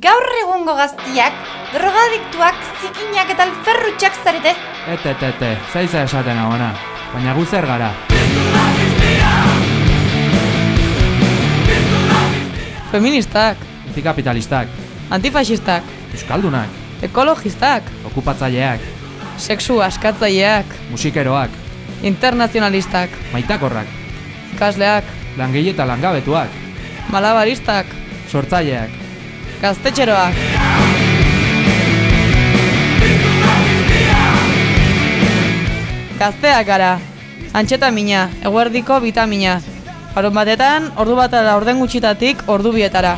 Gaur egungo gaztiak, drogadiktuak, zikinak eta alferrutxak zarete. Ete, ete, ete, zaiza esaten agona, baina gu zer gara. Feministak, Antikapitalistak, antifasistak, euskaldunak, ekologistak, okupatzaileak, sexu askatzaileak, musikeroak, internazionalistak, maitakorrak, ikasleak, langile eta langabetuak, malabaristak, sortzaileak, gaztetxeroak. Gazteak gara, antxetamina, eguerdiko bitamina. Harun batetan, ordu bat ala orden gutxitatik ordu bietara.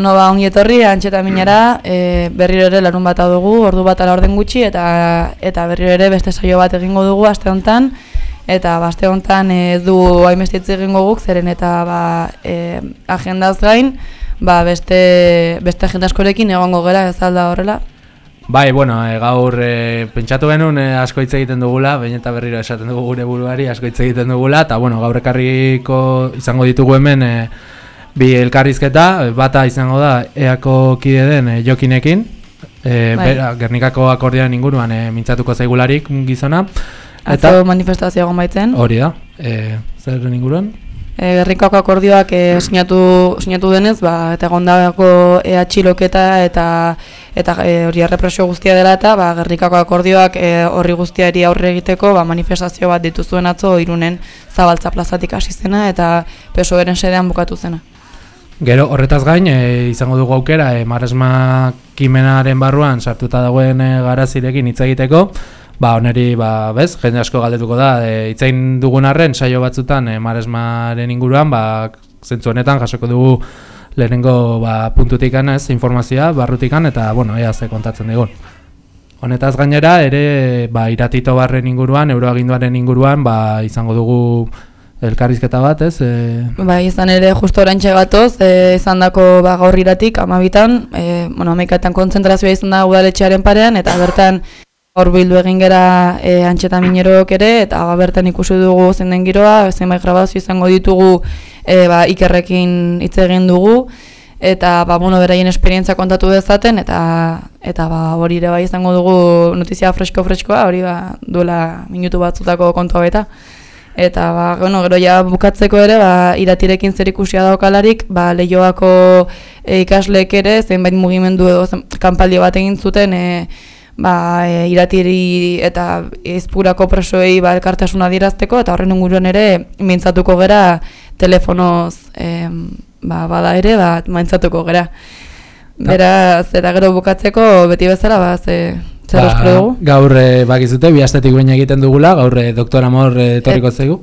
Bueno, ba, ongi etorri, antxetaminara, e, berriro ere larun bat dugu, ordu bat ala orden gutxi, eta eta berriro ere beste saio bat egingo dugu aste honetan, eta ba, aste honetan ez du hainbeste hitz egingo guk, zeren eta ba, e, agendaz gain, ba, beste, beste agenda askorekin egongo gera, ez alda horrela. Bai, bueno, e, gaur e, pentsatu genuen e, asko hitz egiten dugula, behin eta berriro esaten dugu gure buruari asko hitz egiten dugula, eta bueno, gaur ekarriko izango ditugu hemen e, bi elkarrizketa, bata izango da eako kide den e, jokinekin, e, Bai. bera, Gernikako akordioan inguruan e, mintzatuko zaigularik gizona, Atzo manifestazioa egon baitzen. hori da, e, zer inguruan? E, Gernikako akordioak e, sinatu, sinatu denez, ba, eta egondako e, atxiloketa eta eta e, hori errepresio guztia dela eta ba, Gernikako akordioak e, horri guztiari aurre egiteko ba, manifestazio bat dituzuen atzo irunen zabaltza plazatik hasi zena eta PSOEren sedean bukatu zena. Gero horretaz gain e, izango dugu aukera e, Maresma kimenaren barruan sartuta dagoen e, garazirekin hitz egiteko. Ba, oneri, ba, bez, jende asko galdetuko da, e, hitzain dugun arren saio batzutan e, Maresmaren inguruan, ba, zentzu honetan jasoko dugu lehenengo ba, puntutikan ez, informazioa, barrutikan, eta, bueno, ea ze kontatzen digun. Honetaz gainera, ere, ba, iratito barren inguruan, euroaginduaren inguruan, ba, izango dugu elkarrizketa bat, ez? E, Bai, izan ere justo orantxe gatoz, e, izan dako ba, gaur iratik, amabitan, e, bueno, amaikaetan kontzentrazioa izan da udaletxearen parean, eta bertan hor bildu egin gera e, antxetaminerok ere, eta ba, bertan ikusi dugu zen den giroa, zenbait grabazio izango ditugu e, ba, ikerrekin hitz egin dugu, eta ba, bueno, beraien esperientzia kontatu dezaten, eta eta ba, hori ere bai izango dugu notizia fresko-freskoa, hori ba, duela minutu batzutako kontua beta. Eta ba, bueno, gero ja bukatzeko ere, ba, iratirekin zer ikusia daukalarik, ba, lehioako e, ikasleek ere, zenbait mugimendu edo zen, kanpaldi bat egin zuten, e, ba, e, iratiri eta izpurako presoei ba, elkartasuna adierazteko, eta horren inguruan ere, mintzatuko gera telefonoz e, ba, bada ere, ba, mintzatuko gera. Beraz, eta gero bukatzeko, beti bezala, ba, ze, zer espero dugu? gaur e, bakizute, bi astetik behin egiten dugula, gaur e, doktor Amor e, etorriko zaigu.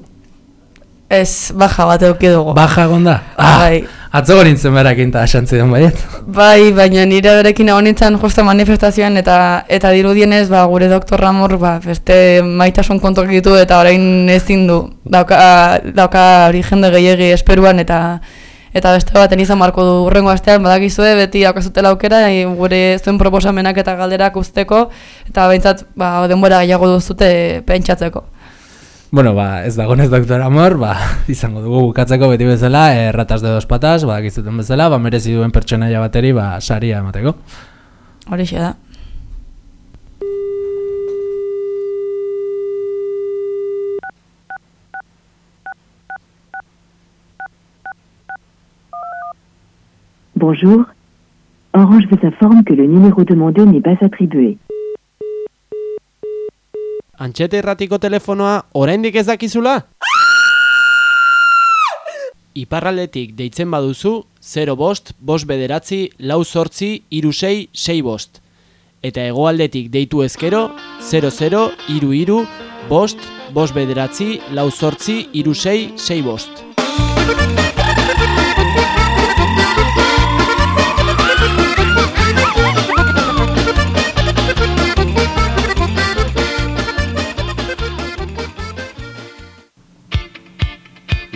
Ez, baja bat eduki dugu. Baja egon da? Ah, Bai. Atzo nintzen berakin eta esantzidon baiet. Bai, baina nire berekin egon nintzen justo manifestazioan eta eta dirudienez ba, gure doktor Ramor ba, beste maitasun kontok ditu eta orain ezin du. Dauka, dauka hori jende gehiegi esperuan eta eta beste baten izan marko du urrengo astean badakizue beti daukazutela aukera e, gure zuen proposamenak eta galderak usteko eta behintzat ba, denbora gehiago duzute pentsatzeko. Bueno, ba, ez dagonez doktor amor, ba, izango dugu bukatzeko beti bezala, erratas de dos patas, ba, gizuten bezala, ba, merezi duen pertsonaia bateri, ba, saria emateko. Horixe da. Bonjour. Orange vous informe que le numéro demandé n'est pas attribué. Antxete erratiko telefonoa oraindik ez dakizula? Iparraldetik deitzen baduzu 0 bost, bost bederatzi, lau sortzi, iru sei, bost. Eta hegoaldetik deitu ezkero 00 iru iru, bost, bost bederatzi, lau sortzi, iru sei, sei bost.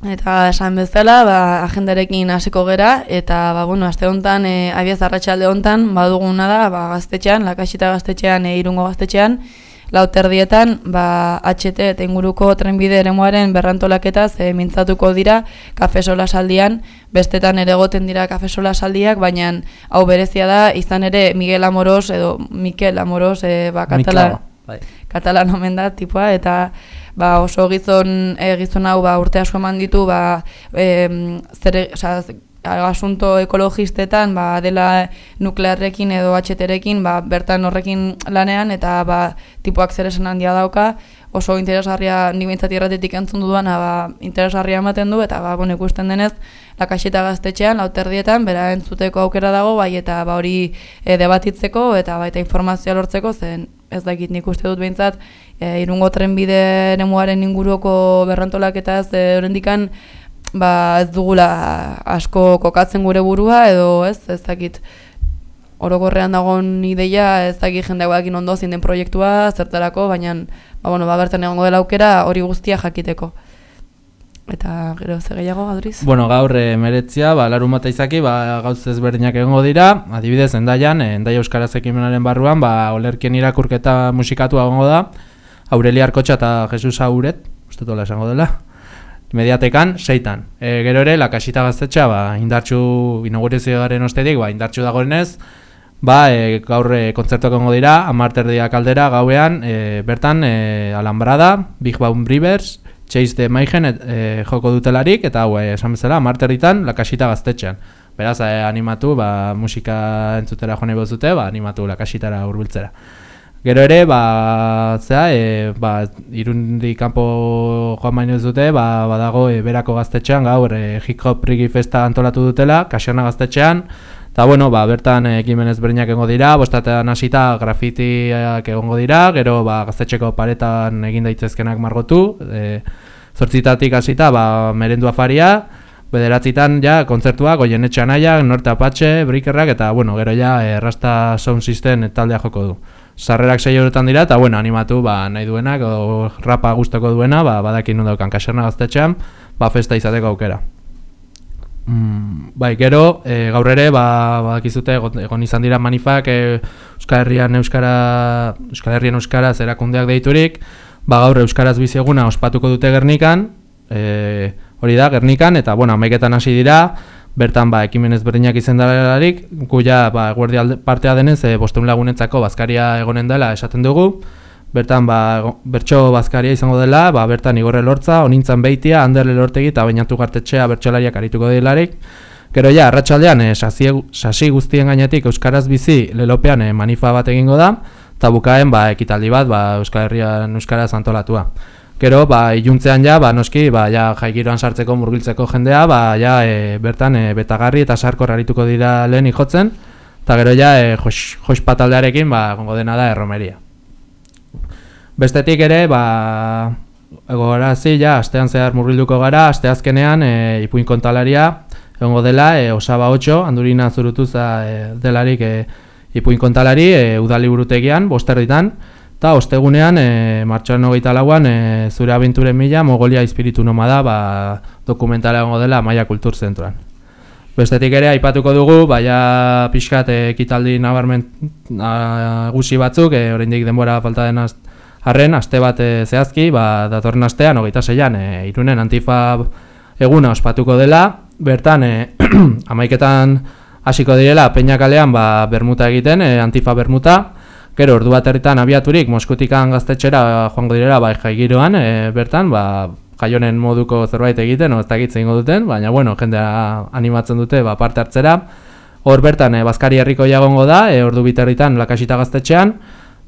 Eta esan bezala, ba, agendarekin hasiko gera, eta, ba, bueno, aste honetan, e, abiaz arratsalde honetan, baduguna da, ba, gaztetxean, lakasita gaztetxean, e, irungo gaztetxean, lauterdietan, ba, HT eta inguruko trenbide eremuaren berrantolaketaz e, mintzatuko dira kafesola saldian, bestetan ere egoten dira kafesola saldiak, baina hau berezia da, izan ere Miguel Amoros, edo Mikel Amoros, e, ba, katala, Bai. katalan omen da tipua eta ba, oso gizon e, gizon hau ba, urte asko eman ditu ba, e, zer, oza, asunto ekologistetan ba, dela nuklearrekin edo HT-rekin ba, bertan horrekin lanean eta ba, tipuak zer esan handia dauka oso interesgarria nik behintzat irratetik entzun dudan ba, interesgarria ematen du eta ba, bueno, ikusten denez lakasita gaztetxean, lauterdietan, bera entzuteko aukera dago, bai eta ba, hori e, debatitzeko eta baita informazioa lortzeko, zen ez dakit nik uste dut behintzat, e, irungo trenbide nemuaren inguruko berrantolaketaz e, orendikan, ba, ez dugula asko kokatzen gure burua, edo ez, ez dakit orokorrean dagoen ideia, ez dakit jendeak ondo zein den proiektua, zertarako, baina ba, bueno, ba, bertan egongo dela aukera hori guztia jakiteko. Eta gero ze gehiago, Adriz? Bueno, gaur e, meretzia, ba, larun bat izaki, ba, gauz ezberdinak egongo dira, adibidez, endaian, e, endai euskaraz ekimenaren barruan, ba, olerkien irakurketa musikatu egongo da, Aureli Arkotxa eta Jesus Auret, uste tola esango dela, mediatekan, seitan. E, gero ere, lakasita gaztetxa, ba, indartxu, inaugurizioaren ostetik, ba, indartxu dagoenez, ba, e, gaur e, kontzertuak egongo dira, amarterdiak aldera, gauean, e, bertan, e, Alambrada, Big Baum Rivers, Chase de Maigen et, e, joko dutelarik, eta hau, e, esan bezala, amarterritan, lakasita gaztetxean. Beraz, e, animatu, ba, musika entzutera joan nahi bozute, ba, animatu lakasitara hurbiltzera. Gero ere, ba, zera, e, ba, irundi kanpo joan baino dute, ba, badago e, berako gaztetxean, gaur, e, hip hop rigi festa antolatu dutela, kasiona gaztetxean, eta bueno, ba, bertan e, ekimen ezberdinak egongo dira, bostatean hasita grafitiak egongo dira, gero ba, gaztetxeko paretan egin daitezkenak margotu, e, zortzitatik hasita ba, merendu afaria, bederatzitan ja kontzertua goienetxe anaiak, norte apatxe, brikerrak, eta bueno, gero ja errasta sound system taldea joko du. Sarrerak sei eurotan dira, eta bueno, animatu ba, nahi duenak, o rapa gustoko duena, ba, badakin daukan kaserna gaztetxean, ba, festa izateko aukera. Mm, bai, gero, e, gaur ere, ba, badakizute, egon, egon izan dira manifak e, Euskal Herrian Euskara, Euskal Herrian Euskaraz erakundeak deiturik, ba, gaur Euskaraz bizi eguna ospatuko dute Gernikan, e, hori da, Gernikan, eta, bueno, amaiketan hasi dira, bertan, ba, ekimen ezberdinak izan delarik, gu ja, ba, alde- partea denez, e, bosteun lagunentzako bazkaria egonen dela esaten dugu, bertan, ba, bertso bazkaria izango dela, ba, bertan igorre lortza, onintzan beitia, anderle lortegi eta bainatu gartetxea bertsolariak arituko delarik, Gero ja, arratsaldean e, sasi guztien gainetik Euskaraz bizi lelopean e, manifa bat egingo da, eta bukaen ba, ekitaldi bat ba, Euskal Herrian Euskaraz antolatua. Gero, ba, iluntzean ja, ba, noski, ba, ja, jaigiroan sartzeko murgiltzeko jendea, ba, ja, e, bertan e, betagarri eta sarkor arituko dira lehen jotzen, eta gero ja, e, jos, jos pataldearekin, ba, gongo dena da erromeria. Bestetik ere, ba, gogorazi, ja, astean zehar murgilduko gara, asteazkenean, e, ipuin kontalaria, egongo dela, e, osaba 8, handurina zurutuza e, delarik e, ipuin kontalari, e, udali burutegian, bosterditan, eta ostegunean, e, martxoan hogeita lauan, e, zure abenturen mila, Mongolia espiritu nomada, ba, dokumentala dela Maia Kultur Zentroan. Bestetik ere, aipatuko dugu, baina pixkat e, ekitaldi nabarmen gusi batzuk, e, oraindik denbora falta den az- arren, aste bat e, zehazki, ba, datorren astean, hogeita zeian, e, irunen antifa eguna ospatuko dela, bertan, e, amaiketan hasiko direla, peinakalean, ba, bermuta egiten, e, antifa bermuta, gero, ordu bat herritan abiaturik, Moskutikan gaztetxera joango direla, ba, jaigiroan, e, bertan, ba, jaionen moduko zerbait egiten, ez dakit zeingo duten, baina, bueno, jendea animatzen dute, ba, parte hartzera, Hor bertan, e, Baskari herriko jagongo da, e, ordu biterritan lakasita gaztetxean,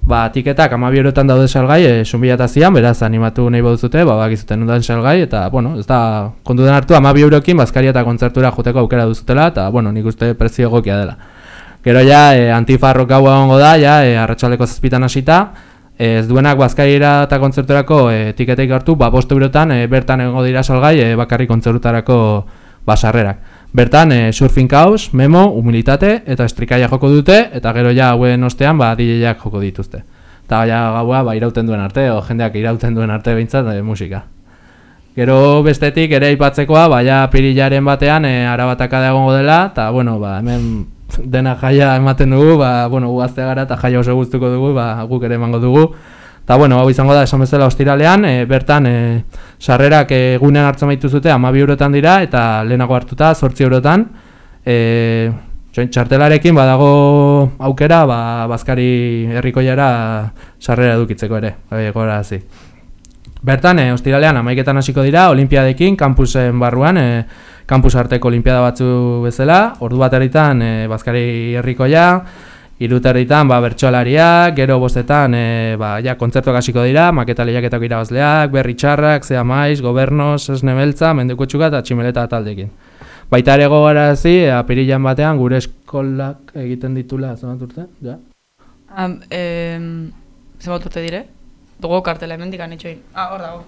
ba, tiketak amabi eurotan daude salgai, e, sunbilatazian, beraz animatu nahi baduzute, ba, bakizuten undan salgai, eta, bueno, ez da, kontu den hartu, amabi eurokin Baskari eta kontzertura joteko aukera duzutela, eta, bueno, nik uste prezio egokia dela. Gero ja, e, antifarrok gaua egongo da, ja, e, arratsaldeko zazpitan hasita, e, ez duenak Baskariera eta kontzerturako e, tiketek hartu, ba, bost eurotan e, bertan egongo dira salgai, e, bakarrik kontzertutarako basarrerak. Bertan, e, surfing kaos, memo, humilitate eta estrikaia joko dute, eta gero ja hauen ostean, ba, DJak joko dituzte. Eta ja gaua, ba, irauten duen arte, o jendeak irauten duen arte behintzat, e, musika. Gero bestetik ere aipatzekoa, baia pirilaren batean e, arabataka da egongo dela, eta bueno, ba, hemen dena jaia ematen dugu, ba, bueno, gu gazte gara eta jaia oso guztuko dugu, ba, guk ere emango dugu. Eta bueno, hau izango da esan bezala ostiralean, e, bertan e, sarrerak egunean hartzen baitu zute 12 eurotan dira eta lehenago hartuta 8 eurotan. E, txartelarekin badago aukera, ba, Bazkari herrikoiara sarrera edukitzeko ere, bai, gora Bertan, e, ostiralean amaiketan hasiko dira, olimpiadekin, kampusen barruan, e, kampus arteko olimpiada batzu bezala, ordu bat eritan e, Bazkari herrikoia, Iruterritan ba, bertsolariak, gero bostetan e, ba, ja, kontzertuak hasiko dira, maketa lehiaketako irabazleak, berri txarrak, zea maiz, gobernoz, esne beltza, menduko txuka eta tximeleta taldekin. Baita ere gogarazi, apirilan batean gure eskolak egiten ditula, zenbat urte? Ja? Um, em, zenbat urte dire? Dugu kartela hemendik anitxoin. Ah, hor dago.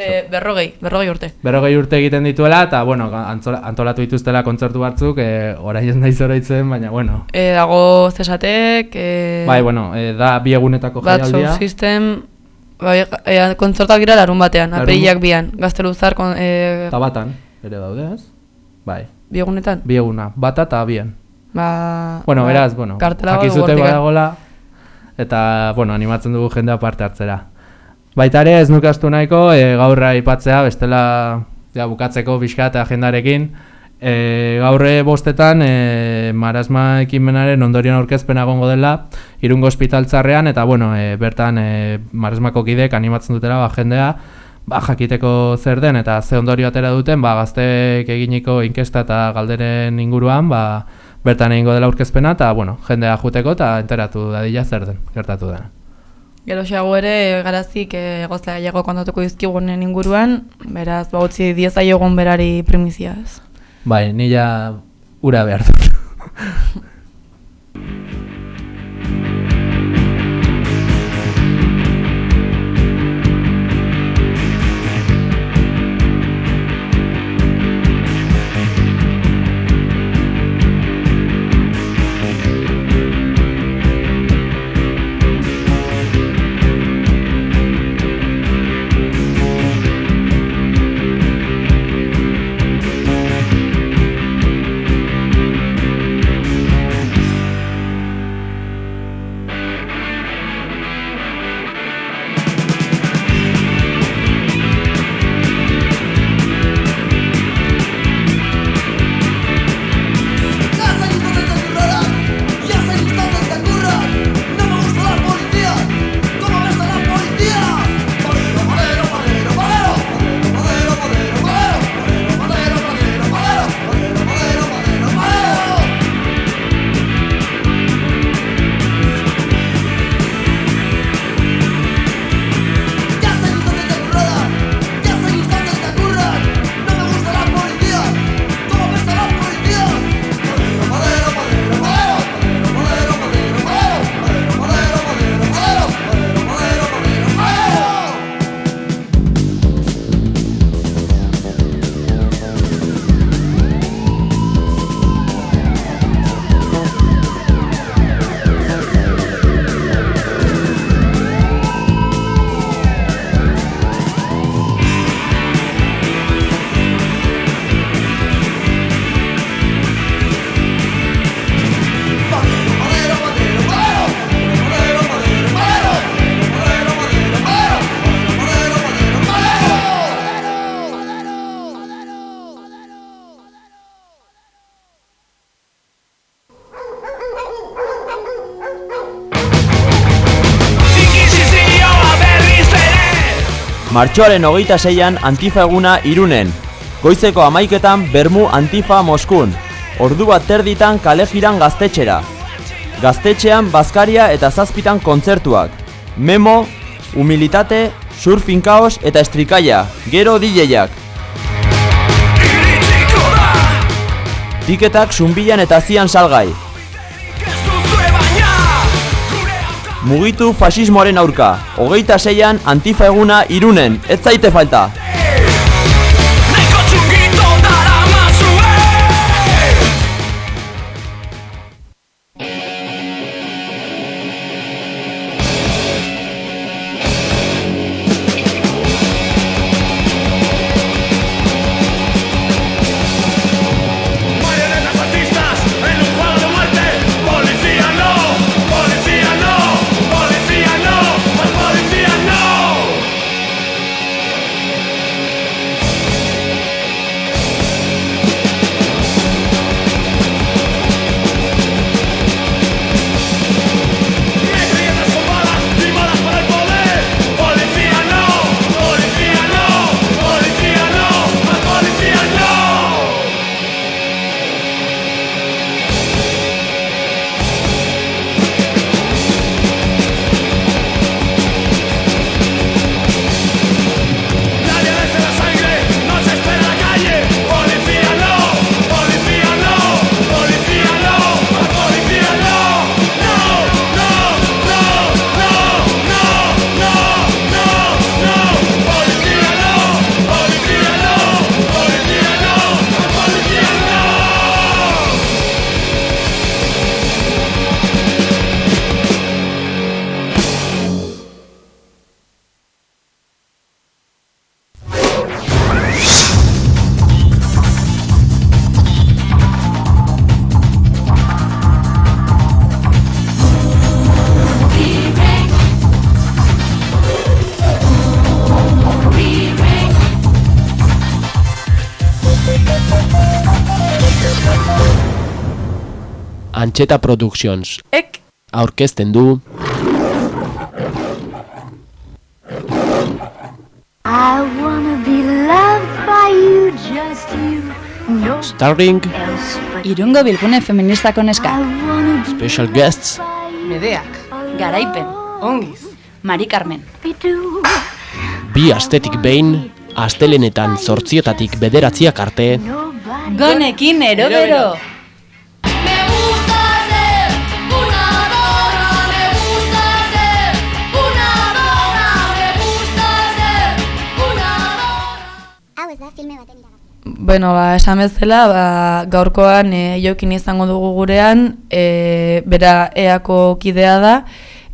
E, berrogei, berrogei urte. Berrogei urte egiten dituela, eta bueno, antzola, antolatu dituztela kontzertu batzuk, e, orain ez naiz oraitzen, baina bueno. E, dago zesatek, e, Bai, bueno, e, da bi egunetako Bat jaialdia. Sound System, bai, e, kontzertak dira larun batean, Larun- aperilak bian, gazteluzar, kon, e, batan, ere daude, ez? Bai, bi egunetan. bi eguna, bata eta bien. Ba, Bueno, ba, beraz, bueno, hortik. badagola, eta, bueno, animatzen dugu jendea parte hartzera. Baita ere, ez nuke astu nahiko, e, gaur aipatzea, bestela, ja, bukatzeko pixka eta agendarekin, e, gaurre bostetan, e, marasma ekimenaren ondorion aurkezpena egongo dela, irungo ospitaltzarrean, eta, bueno, e, bertan, e, marasmako kidek animatzen dutela, ba, jendea, ba, jakiteko zer den, eta ze ondorio atera duten, ba, gazteek eginiko inkesta eta galderen inguruan, ba, bertan egingo dela aurkezpena, eta, bueno, jendea juteko eta enteratu dadila zer den, gertatu dena. Gero xeago ere, garazik e, gozla gehiago kontatuko dizkigunen inguruan, beraz, ba, utzi diezaiogun berari primiziaz. Bai, nila ura behar dut. Martxoaren hogeita zeian Antifa eguna irunen. Goizeko amaiketan Bermu Antifa Moskun. Ordu bat terditan kale jiran gaztetxera. Gaztetxean Baskaria eta Zazpitan kontzertuak. Memo, Humilitate, Surfing Kaos eta Estrikaia. Gero DJak. Tiketak sunbilan eta zian salgai. Mugitu fasismoaren aurka. Hogeita zeian Antifa eguna irunen. Ez zaite falta. Antxeta Productions Ek, aurkezten du I wanna be loved by you, just you. No Starring Irungo bilgune feministako neska. Special Guests Medeak, garaipen, ongiz. Mari Carmen. Bi astetik behin Astelenetan zortzietatik bederatziak arte. Gonekin erobero. Bueno, ba, esan bezala, ba, gaurkoan e, jokin izango dugu gurean, e, bera eako kidea da,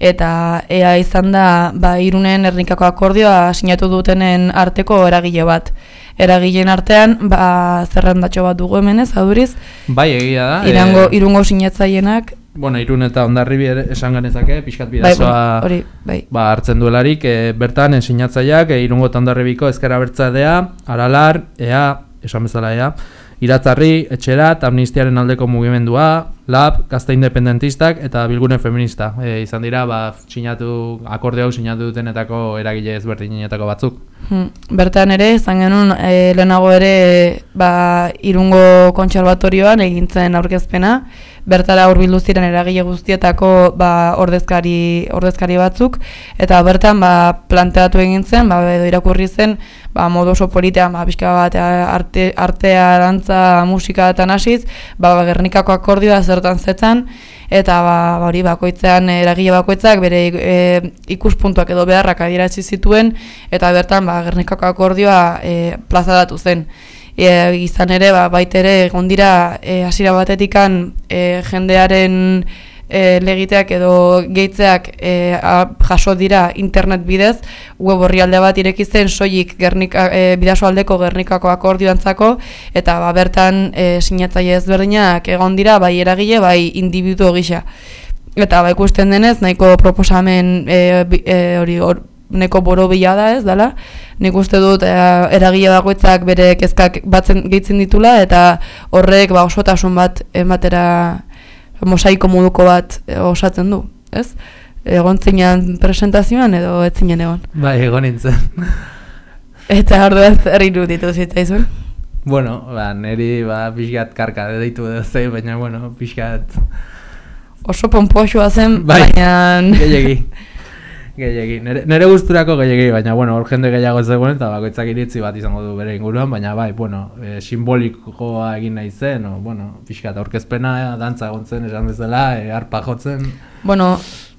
eta ea izan da, ba, irunen ernikako akordioa sinatu dutenen arteko eragile bat. Eragileen artean, ba, zerrendatxo bat dugu hemen ez, aduriz, Bai, egia da. irango, eh, irungo sinatzaienak, Bueno, irun eta ondarribi esan ganezake, pixkat bai, bidazoa hori, bai. ba, hartzen duelarik, e, bertan e, sinatzaileak e, irungo eta ondarribiko ezkera bertzadea, aralar, ea, esan bezala ea, iratzarri, etxerat, amnistiaren aldeko mugimendua, lab, gazte independentistak eta bilgune feminista. E, izan dira, ba, sinatu, akorde hau sinatu dutenetako eragile ezberdinetako batzuk. Hmm, Bertan ere, izan genuen e, lehenago ere ba, irungo kontserbatorioan egintzen aurkezpena, bertara hurbildu ziren eragile guztietako ba, ordezkari, ordezkari batzuk, eta bertan ba, planteatu egin zen, ba, edo irakurri zen, ba, modu oso politean, ba, pixka bat arte, artea, dantza, musika eta nasiz, ba, Gernikako akordioa zertan zetzan, eta ba, ba, hori bakoitzean eragile bakoitzak bere e, ikuspuntuak edo beharrak adierazi zituen eta bertan ba, Gernikako akordioa e, plazaratu zen. E, izan ere, ba, baita ere, egon dira e, hasiera batetikan e, jendearen e, legiteak edo gehitzeak e, a- jaso dira internet bidez, web orrialde bat ireki zen soilik Gernika, e, bidasoaldeko Gernikako akordioantzako eta ba, bertan e, sinatzaile ezberdinak egon dira bai eragile bai individuo gisa. Eta ba, ikusten denez nahiko proposamen e, e, hori hor, neko borobila da ez dela. Nik uste dut e, eragile bakoitzak bere kezkak batzen gehitzen ditula eta horrek ba, osotasun bat ematera mosaiko moduko bat e, osatzen du, ez? Egon zinean presentazioan edo ez zinen egon. Bai, egon nintzen. Eta orduan zer iruditu zitzaizun? Bueno, ba, niri ba, pixkat karka deitu edo zei, baina, bueno, pixkat... Oso pompoxua zen, Bai, baina... Gehiegi. Nere, nere gusturako gehiegi, baina, bueno, hor jende gehiago zegoen, eta bakoitzak iritzi bat izango du bere inguruan, baina, bai, bueno, e, simbolikoa egin nahi zen, o, bueno, pixkat aurkezpena, dantza egontzen, esan bezala, e, arpa jotzen. Bueno,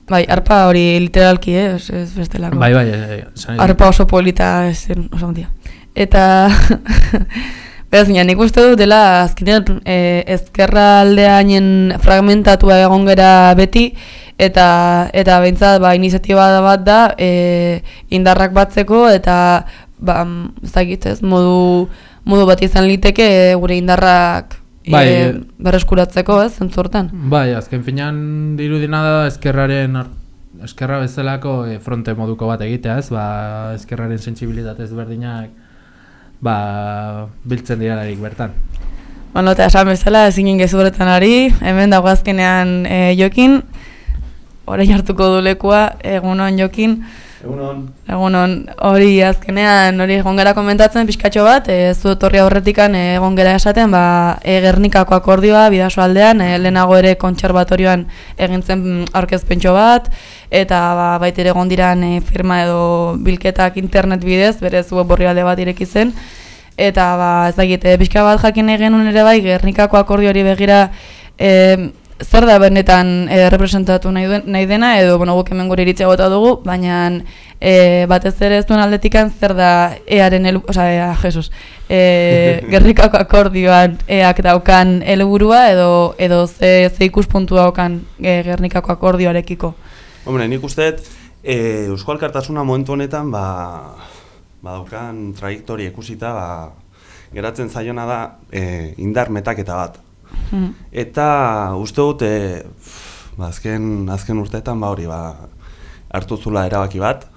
bai, arpa hori literalki, eh, ez, ez bestelako. Bai, bai, e, esan Arpa oso polita zen, oso handia. Eta... Beraz, baina nik uste dut dela azkenean e, ezkerra aldeainen fragmentatua egon gera beti eta eta behintzat ba, iniziatiba da bat da e, indarrak batzeko eta ba, mm, ez dakit ez, modu, modu bat izan liteke e, gure indarrak Bai, e, e- berreskuratzeko ez, zentzu hortan. Bai, azken finean dirudina da ezkerraren ar- eskerra bezalako e, fronte moduko bat egitea, ez? Ba, ezkerraren sentsibilitate ezberdinak ba, biltzen diralarik bertan. Bueno, eta esan bezala, ezin gezurretan ari, hemen dago azkenean e, jokin, orain hartuko du lekua, egunon jokin, Egunon. Egunon, hori azkenean, hori egon gara komentatzen pixkatxo bat, e, zu etorri aurretikan e, egon gara esaten, ba, e, Gernikako akordioa bidaso aldean, e, lehenago ere kontserbatorioan egin zen aurkezpentxo bat, eta ba, baita ere egon diran e, firma edo bilketak internet bidez, berez web alde bat ireki zen, eta ba, ez dakit, e, pixka bat jakin egin ere bai, Gernikako akordioari begira, e, zer da benetan e, representatu nahi, duen, nahi dena, edo bueno, guk hemen gure iritzia bota dugu, baina e, batez ere ez duen aldetikan zer da earen, elu, oza, ea, Jesus, e, gerrikako akordioan eak daukan helburua edo edo ze, ze ikuspuntua daukan e, gernikako akordioarekiko. Hombre, nik uste e, Eusko Alkartasuna momentu honetan, ba, ba daukan trajektoria ikusita, ba, geratzen zaiona da e, indar metaketa bat. Hmm. Eta uste dut, e, ba, azken, azken urteetan ba hori ba, hartu zula erabaki bat.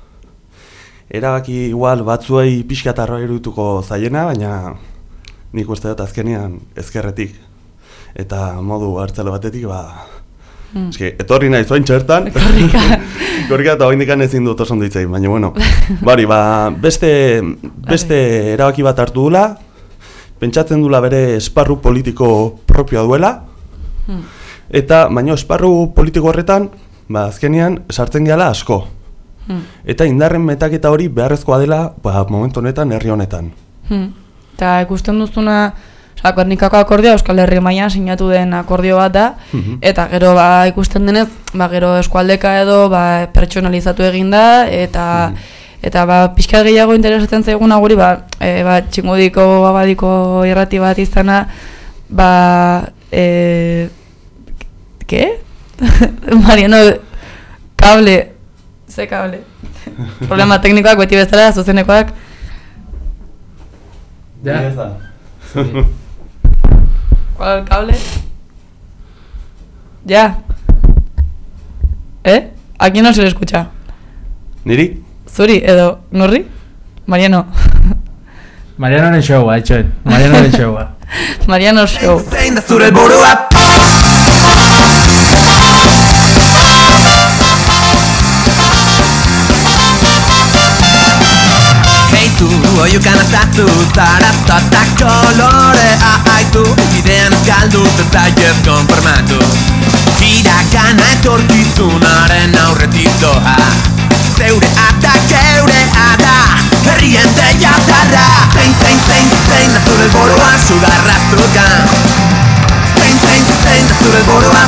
Erabaki igual batzuei pixka eta irutuko zaiena, baina nik uste dut azkenean ezkerretik. Eta modu hartzelo batetik, ba, Hmm. eske, etorri nahi zoin txertan. Korrika. Korrika eta hoindikan ezin dut oso egin, baina bueno. Bari, ba, beste, beste erabaki bat hartu dula, pentsatzen dula bere esparru politiko propioa duela, Hmm. eta baina esparru politiko horretan, ba, azkenean sartzen gehala asko. Hmm. Eta indarren metaketa hori beharrezkoa dela, ba, momentu honetan, herri honetan. Hmm. Eta ikusten duzuna, Gernikako akordioa Euskal Herri mailan sinatu den akordio bat da, Mhm. eta gero ba, ikusten denez, ba, gero eskualdeka edo ba, pertsonalizatu egin da, eta eta ba, pixka gehiago interesatzen zaiguna guri, ba, e, ba, txingudiko abadiko irrati bat izana, ba, e, ke? Mariano, kable, ze kable? Problema teknikoak beti bezala, zuzenekoak, Ja. ¿Cuál el cable? Ya. ¿Eh? ¿A quién no se le escucha? Niri? ¿Zuri edo Norri? Mariano. Marianoren showa, etxoen. Marianoren showa. Mariano Show. Zein da zure burua Heitu, oiukan azatu Zaraztata kolorea aizu Bidean ez galdu eta zaiez konformatu Irakana etorkizunaren aurretik doa Zeure eta geurea da Herrien deia darra Zein, zein, zein, zein da zure borua Sugarra zukan Zein, zein, zein da zure borua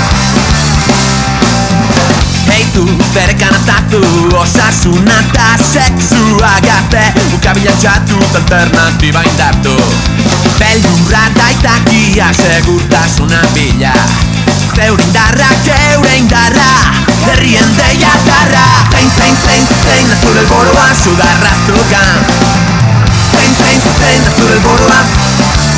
Heitu, berekan azatu Osasuna eta sexua gazte. Ukabila txatut alternatiba indartu Beldurra da izakia segurtasuna bila. Zeure indarra, geure indarra Herrien deia darra Zein, zein, zein, zein da zure borua Sugarra zukan. Zein, zein, zein da zure borua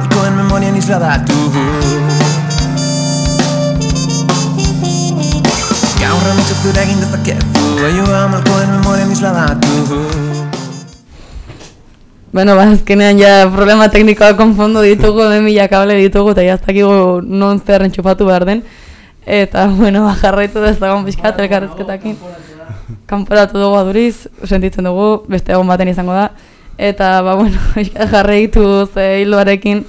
Oioa malkoen memorian isladatu Gaur ametsa zure egin dezakezu Oioa malkoen memorian isladatu Bueno, ba, azkenean ja problema teknikoa konfondo ditugu, hemen mila kable ditugu, eta jaztakigu non zer entxufatu behar den. Eta, bueno, ba, jarraitu dezagon pixkat, elkarrezketakin. Kanporatu dugu aduriz, sentitzen dugu, beste egon baten izango da. Eta, ba, bueno, pixkat jarraitu ze hiloarekin,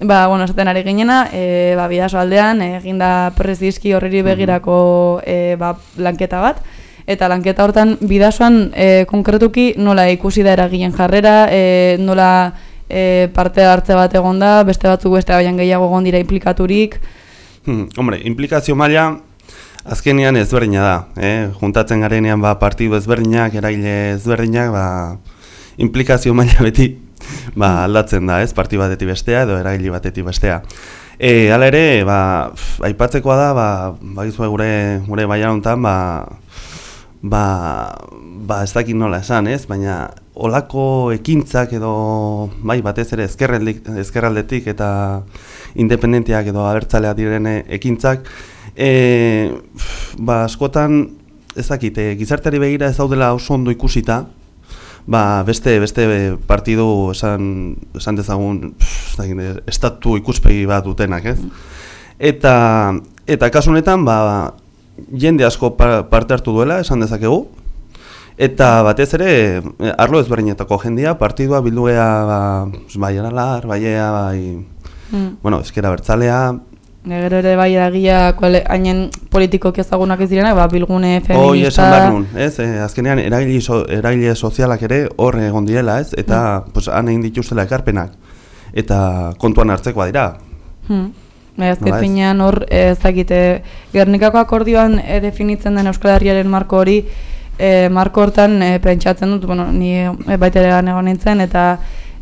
ba, bueno, esaten ari ginena, e, ba, bidaso aldean, eginda prezizki horriri begirako e, ba, lanketa bat. Eta lanketa hortan bidasoan e, konkretuki nola ikusi da eragilen jarrera, e, nola e, parte hartze bat egon da, beste batzuk beste baian gehiago egon dira implikaturik. Hmm, hombre, implikazio maila azkenean ezberdina da. Eh? Juntatzen garenean ba, partidu ezberdinak, eraile ezberdinak, ba, implikazio maila beti ba, aldatzen da, ez? Partidu batetik bestea edo eraile batetik bestea. E, hala ere, ba, aipatzekoa da, ba, bagizue gure, gure baian honetan, ba, ba, ba ez dakit nola esan, ez? Baina olako ekintzak edo bai batez ere ezkerraldetik, ezkerraldetik eta independentiak edo abertzaleak diren ekintzak e, ba askotan ez dakit, e, gizarteari begira ez daudela oso ondo ikusita ba beste beste partidu esan esan dezagun pff, estatu ikuspegi bat dutenak, ez? Eta eta kasu honetan ba jende asko pa- parte hartu duela, esan dezakegu. Eta batez ere, arlo ezberdinetako jendia, partidua bilduea ba, bai aralar, baiea, bai, Mm. bueno, ezkera bertzalea, Gero ere bai eragia kuale, hainen politikoki ezagunak ez direnak, ba, bilgune hoi esan behar feminista... nun, ez? Eh, azkenean, eragile, so, eragile sozialak ere hor egon direla, ez? Eta, pues, han egin dituztela ekarpenak. Eta kontuan hartzekoa dira. Hmm. Azken finean hor, eh, ez dakite, Gernikako akordioan eh, definitzen den Euskal Herriaren marko hori, eh, marko hortan eh, pentsatzen dut, bueno, ni eh, baita ere gan egon nintzen, eta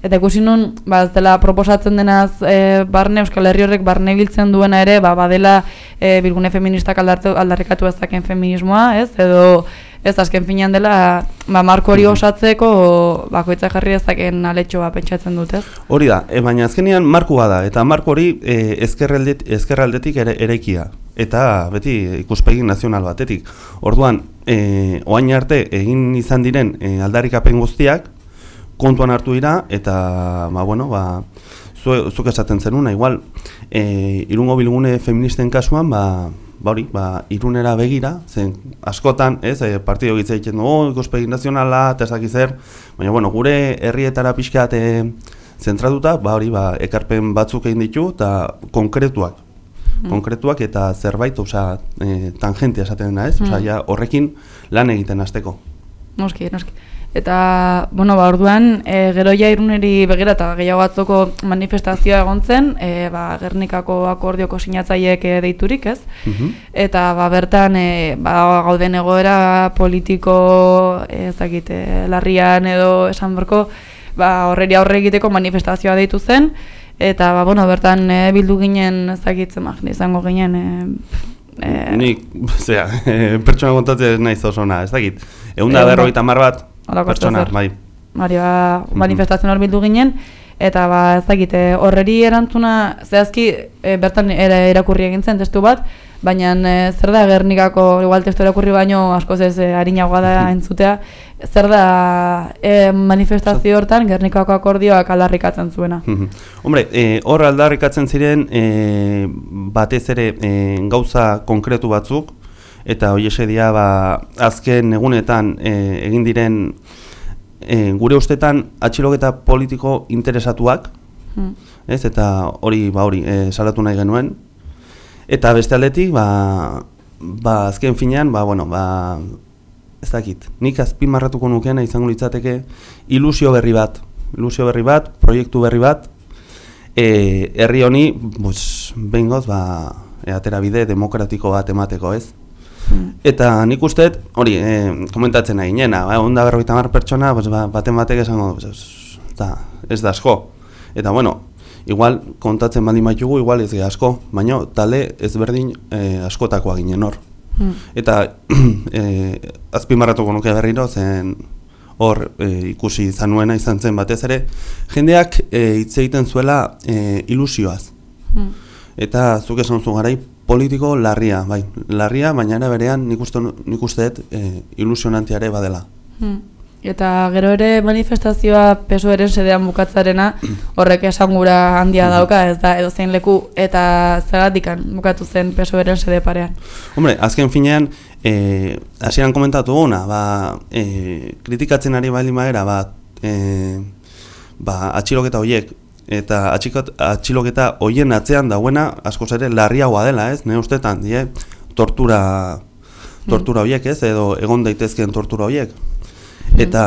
eta ikusi nun, ba, ez dela proposatzen denaz eh, barne, Euskal Herri horrek barne biltzen duena ere, ba, badela eh, bilgune feministak aldartu, aldarrikatu ezaken feminismoa, ez, edo ez azken finean dela, ba, marko hori osatzeko bakoitza jarri ezaken aletxoa pentsatzen dut, ez? Hori da, e, baina azkenean marku bada, eta marku hori e, ezkerraldet, ezkerraldetik ere, erekia. Eta beti ikuspegi nazional batetik. Orduan, e, oain arte egin izan diren e, aldarrikapen guztiak kontuan hartu dira eta ba, bueno, ba, zu, zuk esaten zenuna, igual e, irungo bilgune feministen kasuan ba, ba hori, ba, irunera begira, zen askotan, ez, e, partido gitza egiten du, oh, ikuspegi nazionala, eta zer, baina bueno, gure herrietara pixkat e, zentratuta, ba hori, ba, ekarpen batzuk egin ditu, eta konkretuak, Mm. konkretuak eta zerbait, osea, e, tangente esaten dena, ez? Osea, Mm. ja, horrekin lan egiten hasteko. Noski, noski. Eta, bueno, ba, orduan, e, gero ja iruneri begira eta gehiago batzoko manifestazioa egon zen, e, ba, Gernikako akordioko sinatzaileek e, deiturik, ez? Eta, ba, bertan, e, ba, gauden egoera politiko, e, ezakit, e, larrian edo esan berko, ba, horreri aurre egiteko manifestazioa deitu zen, eta, ba, bueno, bertan e, bildu ginen, ezakit, zemak, izango ginen, e, e, Nik, zera, pertsona kontatzen ez naiz oso ona, ez dakit. Egun da Ehun da- berrogeita hamar bat, pertsona, bai. Hori ba, manifestazioan hor bildu ginen, eta ba, ez dakite, horreri erantzuna, zehazki, e, bertan era, irakurri egin zen testu bat, baina e, zer da Gernikako, igual testu irakurri baino askoz ez e, harinagoa da entzutea, zer da e, manifestazio hortan Gernikako akordioak aldarrikatzen zuena. Mhm. Hombre, eh, hor aldarrikatzen ziren eh, batez ere eh, gauza konkretu batzuk, eta hoi esedia ba, azken egunetan eh, egin diren eh, gure ustetan atxiloketa politiko interesatuak, Hmm. ez, eta hori ba hori eh, salatu nahi genuen. Eta beste aldetik, ba, ba azken finean, ba, bueno, ba, ez dakit, nik azpimarratuko nukeena izango litzateke ilusio berri bat, ilusio berri bat, proiektu berri bat, e, herri honi, pues, behingoz, ba, e, atera bide demokratiko bat emateko, ez? Eta nik uste, hori, e, komentatzen nahi nena, ba, onda berroita mar pertsona, pues, ba, baten batek esango, pues, ez da, ez da asko. Eta bueno, igual kontatzen baldin baitugu, igual ez ge asko, baina talde ezberdin e, askotakoa ginen hor. Hmm. Eta e, azpimarratuko nuke berriro zen hor e, ikusi izan nuena izan zen batez ere, jendeak e, hitz egiten zuela e, ilusioaz. Hmm. Eta zuk esan zu garai politiko larria, bai, larria, baina ere berean nik uste, nik uste dut e, ilusionantia ere badela. Hmm. Eta gero ere manifestazioa pesoeren sedean bukatzarena horrek esangura handia dauka, ez da, edo zein leku eta zergatikan bukatu zen pesoeren sede parean. Hombre, azken finean, eh, hasieran komentatu guna, ba, eh, kritikatzen ari baldin bagera, ba, eh, ba, atxiloketa hoiek, eta atxikot, atxiloketa hoien atzean dauena, askoz ere, larriagoa dela, ez? Ne ustetan, die, tortura, tortura hoiek, ez? Edo egon daitezkeen tortura hoiek. Eta,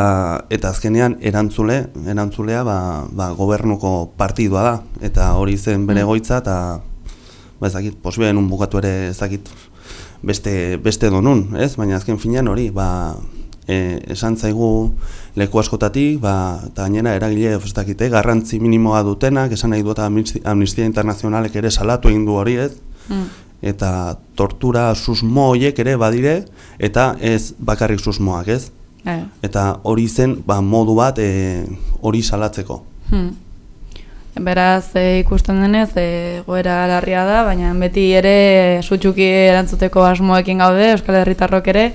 eta azkenean erantzule, erantzulea ba, ba, gobernuko partidua da, eta hori zen bere goitza, eta ba, ezakit, posibeen un bukatu ere ezakit beste, beste donun, ez? Baina azken finean hori, ba, e, esan zaigu leku askotatik, ba, eta gainera eragile ez dakite, garrantzi minimoa dutenak, esan nahi du eta Amnistia Internazionalek ere salatu egin du hori, ez? Mm. Eta tortura susmo horiek ere badire, eta ez bakarrik susmoak, ez? Eh. Eta hori zen ba, modu bat e, hori salatzeko. Hmm. Beraz, e, ikusten denez, e, goera larria da, baina beti ere sutxuki erantzuteko asmoekin gaude, Euskal Herritarrok ere,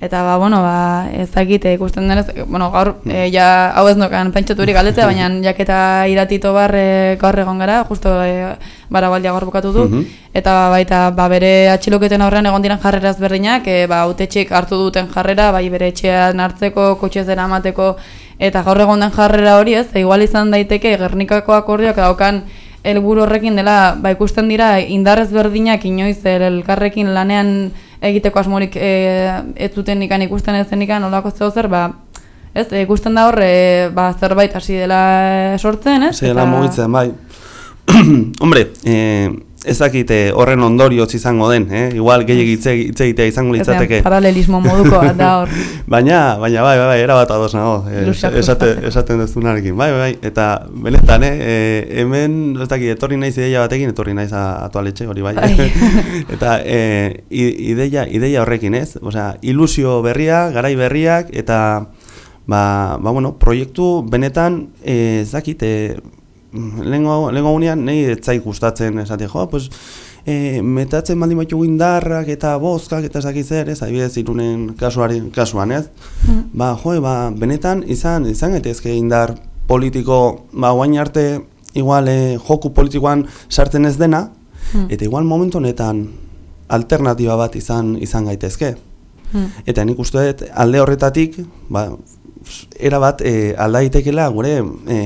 eta ba, bueno, ba, ez dakit e, ikusten denez, bueno, gaur, e, ja, hau ez nokan pentsaturik galdetzea, baina jaketa iratito bar e, gaur egon gara, justo e, barabaldia gaur bukatu du, Mhm. eta baita ba, bere atxiloketen aurrean egon diren jarrera ezberdinak, e, ba, autetxek hartu duten jarrera, bai bere etxean hartzeko, kotxez eramateko, eta gaur egon den jarrera hori ez, e, igual izan daiteke Gernikako akordioak daukan helburu horrekin dela, ba, ikusten dira indar ezberdinak inoiz el- elkarrekin lanean egiteko asmorik e, ez zuten ikan ikusten ez zenikan olako zeo zer, ba, ez, ikusten da hor, e, ba, zerbait hasi dela sortzen, ez? Zela mugitzen, bai. Hombre, eh, ez dakite horren ondorioz izango den, eh? igual gehiagik hitz hitz egitea izango litzateke. Paralelismo moduko bat da hor. baina, baina bai, bai, bai, erabat ados nago, eh, esate, esaten duzunarekin, bai, bai, bai, eta benetan, eh, eh, hemen, ez dakit, etorri naiz ideia batekin, etorri naiz a- atualetxe, hori bai, Bai. eta eh, ideia, ideia horrekin, ez, osea, ilusio berria, garai berriak, eta, ba, ba bueno, proiektu benetan, eh, ez dakit, eh, lehengo, lehengo unean, nahi ez zait gustatzen, esate, jo, pues, e, metatzen baldin baitu indarrak eta bozkak eta ez dakit zer, ez, adibidez irunen kasuaren kasuan, ez? Ba, jo, ba, benetan izan izan gaitezke indar politiko, ba, guain arte igual e, joku politikoan sartzen ez dena, Hmm. eta igual momentu honetan alternatiba bat izan izan gaitezke. Hmm. Eta nik uste dut alde horretatik, ba, era bat e, alda daitekela gure e,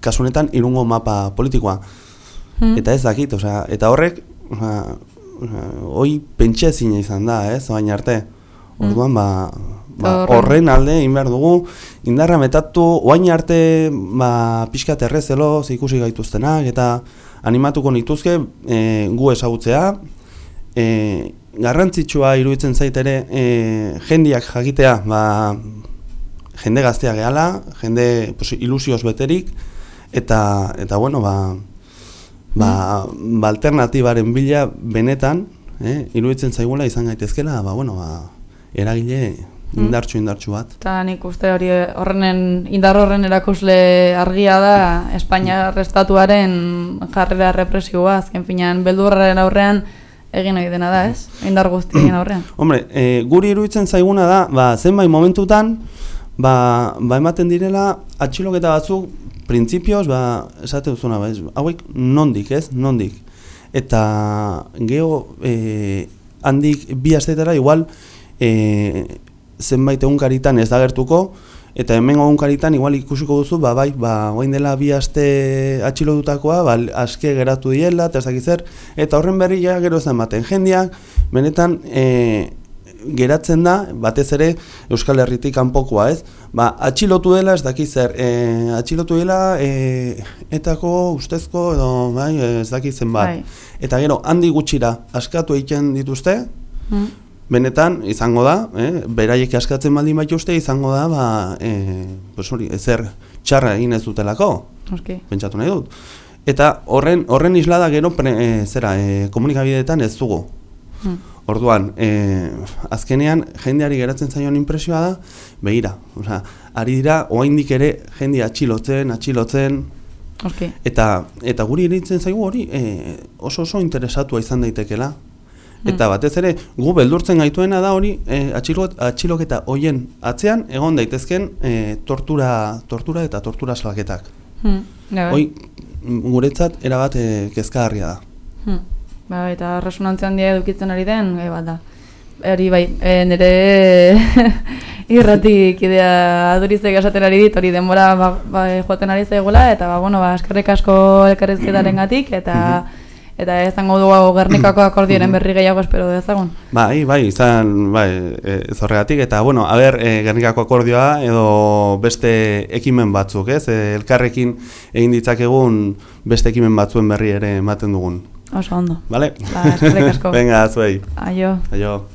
kasu honetan irungo mapa politikoa. Hmm. Eta ez dakit, osea, eta horrek ba, hoi pentsa ezina izan da, ez, baina arte. Orduan, ba, ba, Horren- alde egin behar dugu, indarra metatu, oain arte ba, pixkat errezelo ikusi gaituztenak, eta animatuko nituzke e, gu ezagutzea, e, garrantzitsua iruditzen zait ere e, jendiak jakitea, ba, jende gaztea gehala, jende pues, ilusioz beterik, eta, eta bueno, ba, ba, ba alternatibaren bila benetan, eh, iruditzen zaigula izan gaitezkela, ba, bueno, ba, eragile indartxu indartxu bat. Eta nik uste hori horrenen, indar horren erakusle argia da Espainia estatuaren jarrera represioa, azken finean beldurraren aurrean egin ohi dena da, ez? Indar guztien aurrean. Hombre, e, guri iruditzen zaiguna da, ba, zenbait momentutan, ba, ba ematen direla atxiloketa batzuk printzipioz, ba, esate duzuna, ba, hauek nondik, ez, nondik. Eta geho, e, handik bi astetara, igual, e, zenbait egunkaritan ez da gertuko, eta hemen egunkaritan igual ikusiko duzu, ba, bai, ba, orain dela bi aste atxilotutakoa, ba, aske geratu diela, eta ez dakit zer, eta horren berri ja gero ez da ematen jendiak, benetan, e, geratzen da, batez ere Euskal Herritik kanpokoa, ez? Ba, atxilotu dela, ez dakit zer, e, atxilotu dela e, etako ustezko edo bai, ez dakit zen bat. Bai. Eta gero, handi gutxira askatu egiten dituzte, Mm. benetan izango da, eh, beraiek askatzen baldin baituzte izango da, ba, e, pues hori, ezer txarra egin ez dutelako, Noski. pentsatu nahi dut. Eta horren horren islada gero pre, e, zera, e, komunikabideetan ez dugu. Mm. Orduan, e, azkenean jendeari geratzen zaion impresioa da, begira, osea, ari dira oraindik ere jende atxilotzen, atxilotzen Okay. eta eta guri iruditzen zaigu hori e, oso oso interesatua izan daitekela. Eta batez ere, gu beldurtzen gaituena da hori e, atxilo, atxiloketa hoien atzean egon daitezken e, tortura, tortura eta tortura salketak. Hmm. Bai. Hoi, guretzat erabat e, kezkagarria da. Hmm. Ba, eta resonantzia handia edukitzen ari den, e, bat da. Hori bai, e, nire irratik idea adurizek esaten ari dit, hori denbora ba, ba, joaten ari zaigula, eta ba, bueno, ba, eskerrik asko elkarrizketaren gatik, eta eta ez zango dugu Gernikako akordioaren berri gehiago espero dezagun. Bai, bai, izan, bai, e, ez horregatik, eta, bueno, a ber, e, Gernikako akordioa edo beste ekimen batzuk, ez? E, elkarrekin egin ditzakegun beste ekimen batzuen berri ere ematen dugun. Oso ondo. Vale? Ba, eskerrik asko. Venga, zuei. Aio. Aio.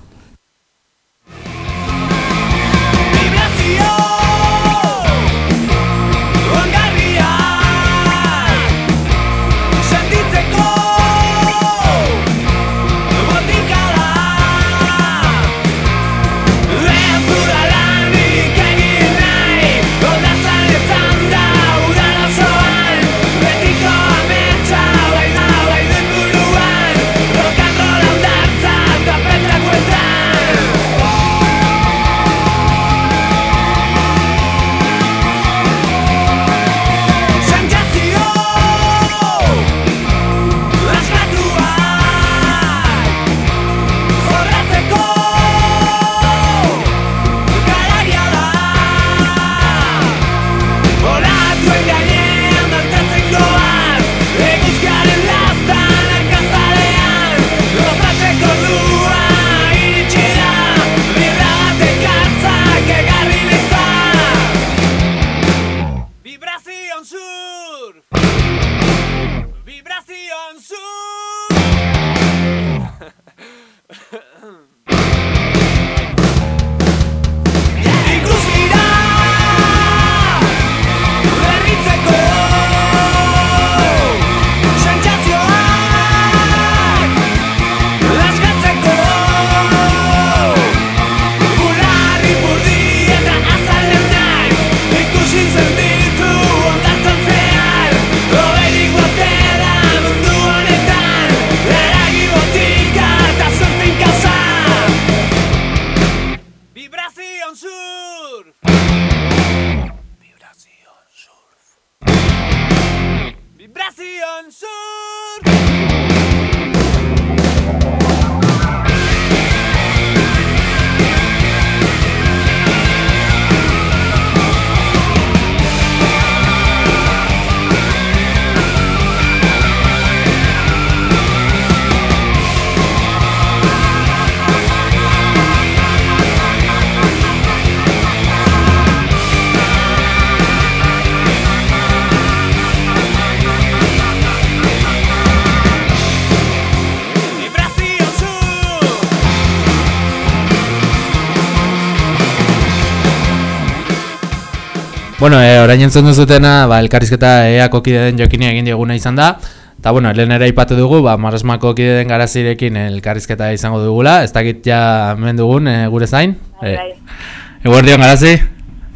Bueno, e, orain entzun duzutena, ba, elkarrizketa eako kide den jokini egin dioguna izan da. Eta, bueno, lehen ere aipatu dugu, ba, Maresmako kide den garazirekin elkarrizketa izango dugula. Ez dakit ja hemen dugun e, gure zain. Bai, bai. Eguerdion garazi,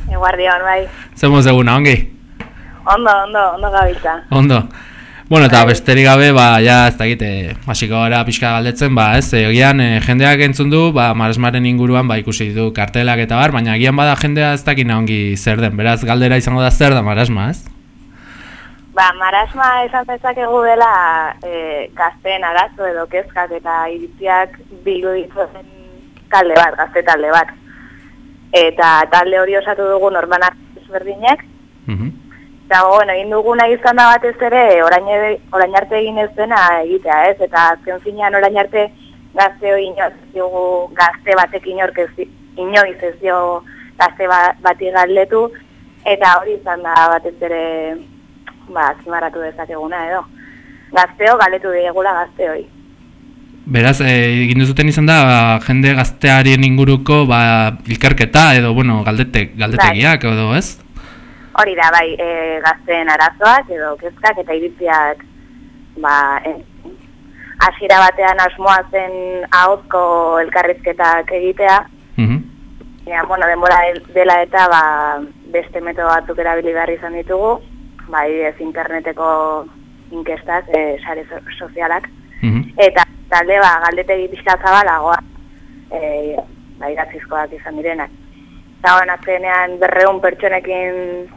Eguardion, bai. zemuz eguna, ongi? Ondo, ondo, ondo gabiltza. Ondo. Bueno, eta besterik gabe, ba, ja, ez dakit, e, hasiko gara pixka galdetzen, ba, ez, egian, e, jendeak entzun du, ba, Maresmaren inguruan, ba, ikusi du kartelak eta bar, baina agian bada jendea ez dakina ongi zer den, beraz, galdera izango da zer da Maresma, ez? Ba, marasma esan dezakegu dela e, gazteen arazo edo kezkak eta iritziak bildu dituen talde bat, gazte talde bat. Eta talde hori osatu dugu norman ezberdinek, Eta, bueno, egin duguna izan da batez ere, orain, orain arte egin ez dena egitea, ez? Eta azken finean orain arte gazte hori inoiz diogu gazte batek inork ez, inoiz ez dio gazte ba, bati galdetu, eta hori izan da batez ere, ba, zimarratu dezakeguna edo. Gazteo galdetu diegula gazte hori. Beraz, e, egin duzuten izan da, ba, jende gaztearien inguruko, ba, ilkarketa edo, bueno, galdete, galdetegiak edo, ez? Hori da, bai, e, gazteen arazoak edo kezkak eta iritziak ba, e, hasiera batean asmoa zen ahozko elkarrizketak egitea, Mhm. Ja, bueno, denbora del- dela eta ba, beste metodo batzuk erabili behar izan ditugu, bai ez interneteko inkestak, e, sare so- sozialak, Mhm. eta talde ba, galdetegi pixka zabalagoa, e, ba, idatzizkoak izan direnak. Eta hoen azkenean berreun pertsonekin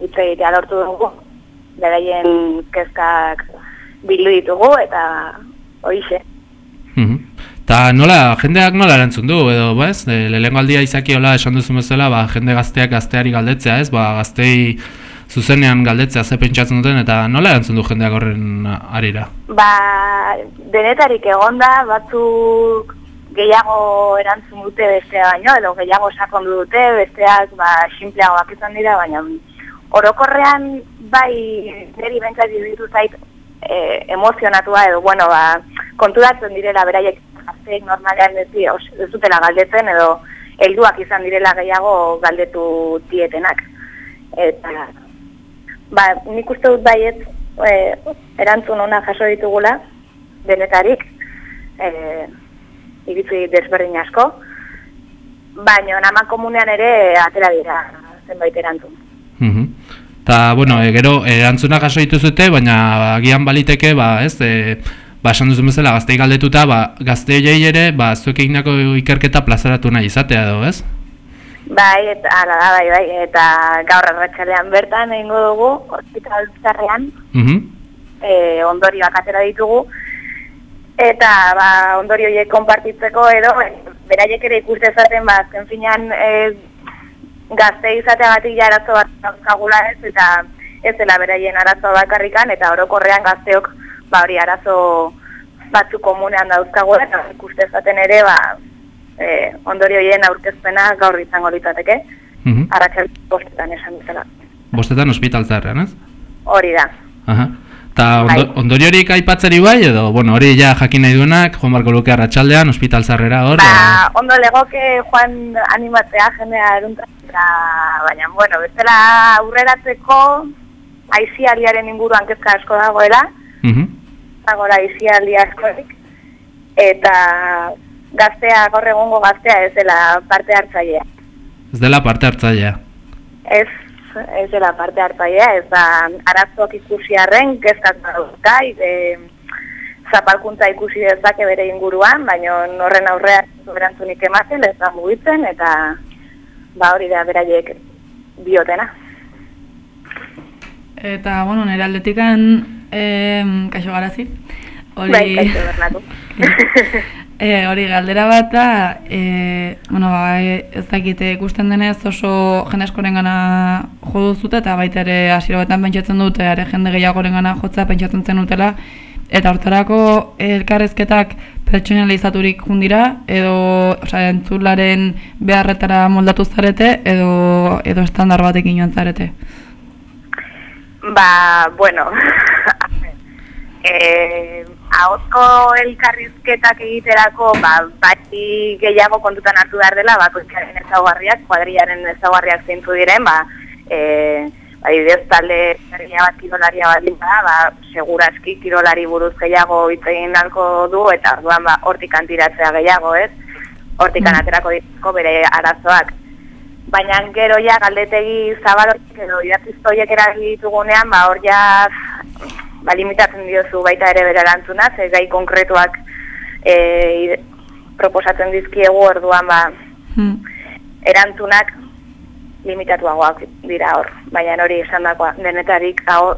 hitz egitea lortu dugu, beraien kezkak bildu ditugu, eta hoixe. Mhm. Ta nola, jendeak nola erantzun du, edo, bez? E, lehenengo aldia izaki esan duzu bezala, ba, jende gazteak gazteari galdetzea, ez? Ba, gaztei zuzenean galdetzea ze pentsatzen duten, eta nola erantzun du jendeak horren arira? Ba, denetarik egonda, batzuk gehiago erantzun dute bestea baino, edo gehiago sakondu dute, besteak ba, simpleagoak izan dira, baina orokorrean bai niri bentsat iruditu zait e, emozionatua edo, bueno, ba, konturatzen direla beraiek gazteek normalean ez, ez dutela galdetzen edo helduak izan direla gehiago galdetu dietenak. Eta, ba, nik uste dut baiet e, erantzun ona jaso ditugula, denetarik, e, iritzi desberdin asko, baina nama komunean ere atera dira zenbait erantzun. Mhm. Ta, bueno, e, gero erantzuna jaso dituzute, baina agian baliteke, ba, ez, e, ba, esan duzu bezala gaztei galdetuta, ba, gazte horiei ere, ba, zuek eginako ikerketa plazaratu nahi izatea edo, ez? Bai, eta ala da, bai, bai, eta gaur arratsalean bertan egingo dugu, hospital zarrean, Mhm. e, ondorioak atera ditugu, eta ba, ondorio horiek konpartitzeko edo, beraiek ere ikuste zaten, ba, azken finean e, gazte izateagatik ja arazo bat dauzkagula ez, eta ez dela beraien arazoa bakarrikan, eta orokorrean gazteok ba, hori arazo batzu komunean dauzkagula, eta ikuste zaten ere, ba, e, ondorio horien aurkezpena gaur izango litzateke, Mhm. arratsalde bostetan esan dutela. Bostetan ospitaltzarrean, ez? Hori da. Aha. Ta ondo, Bai. ondoriorik aipatzeri bai, edo, bueno, hori ja jakin nahi duenak, joan barko luke arratsaldean ospitaltzarrera hor. Ba, ondo legoke joan animatzea jendea eruntzatera, baina, bueno, bestela aurreratzeko aizialiaren inguruan kezka asko dagoela, Mhm. dagoela aiziali askorik, eta gaztea, gaur egungo gaztea ez dela parte hartzailea. Ez dela parte hartzailea. Ez, ez dela parte hartzailea, ez da arazoak ikusi arren, kezkak dauzka, e, zapalkuntza ikusi dezake bere inguruan, baina horren aurrean erantzunik ematen, ez da mugitzen, eta ba hori da beraiek biotena. Eta, bueno, nire aldetikan, eh, kaixo garazi. Hori, Bai, kaixo Bernatu. eh, hori galdera bat da, eh, bueno, ba, eh, ez dakite ikusten denez oso jende gana jo duzute, eta baita ere hasiera batean pentsatzen dute, are jende gehiagoren gana jotza pentsatzen zen dutela, eta hortarako elkarrezketak pertsonalizaturik jundira, edo osea, entzularen beharretara moldatu zarete, edo, edo estandar batekin joan zarete. Ba, bueno, eh, ahozko elkarrizketak egiterako, ba, bati gehiago kontutan hartu behar dela, bakoitzaren ezaugarriak, kuadriaren ezaugarriak zeintzu diren, ba, eh, ba, adibidez, talde herria bat kirolaria bat da, ba, seguraski kirolari buruz gehiago hitz egin dalko du, eta orduan ba, hortik antiratzea gehiago, ez? Hortik aterako dituzko bere arazoak. Baina gero ja galdetegi zabalotik edo idatziztoiek erabili ditugunean, ba hor ja ba, limitatzen diozu baita ere bere erantzuna, ze gai konkretuak e, proposatzen dizkiegu orduan ba Hmm. erantzunak limitatuagoak dira hor. Baina hori esan dakoa, denetarik hau,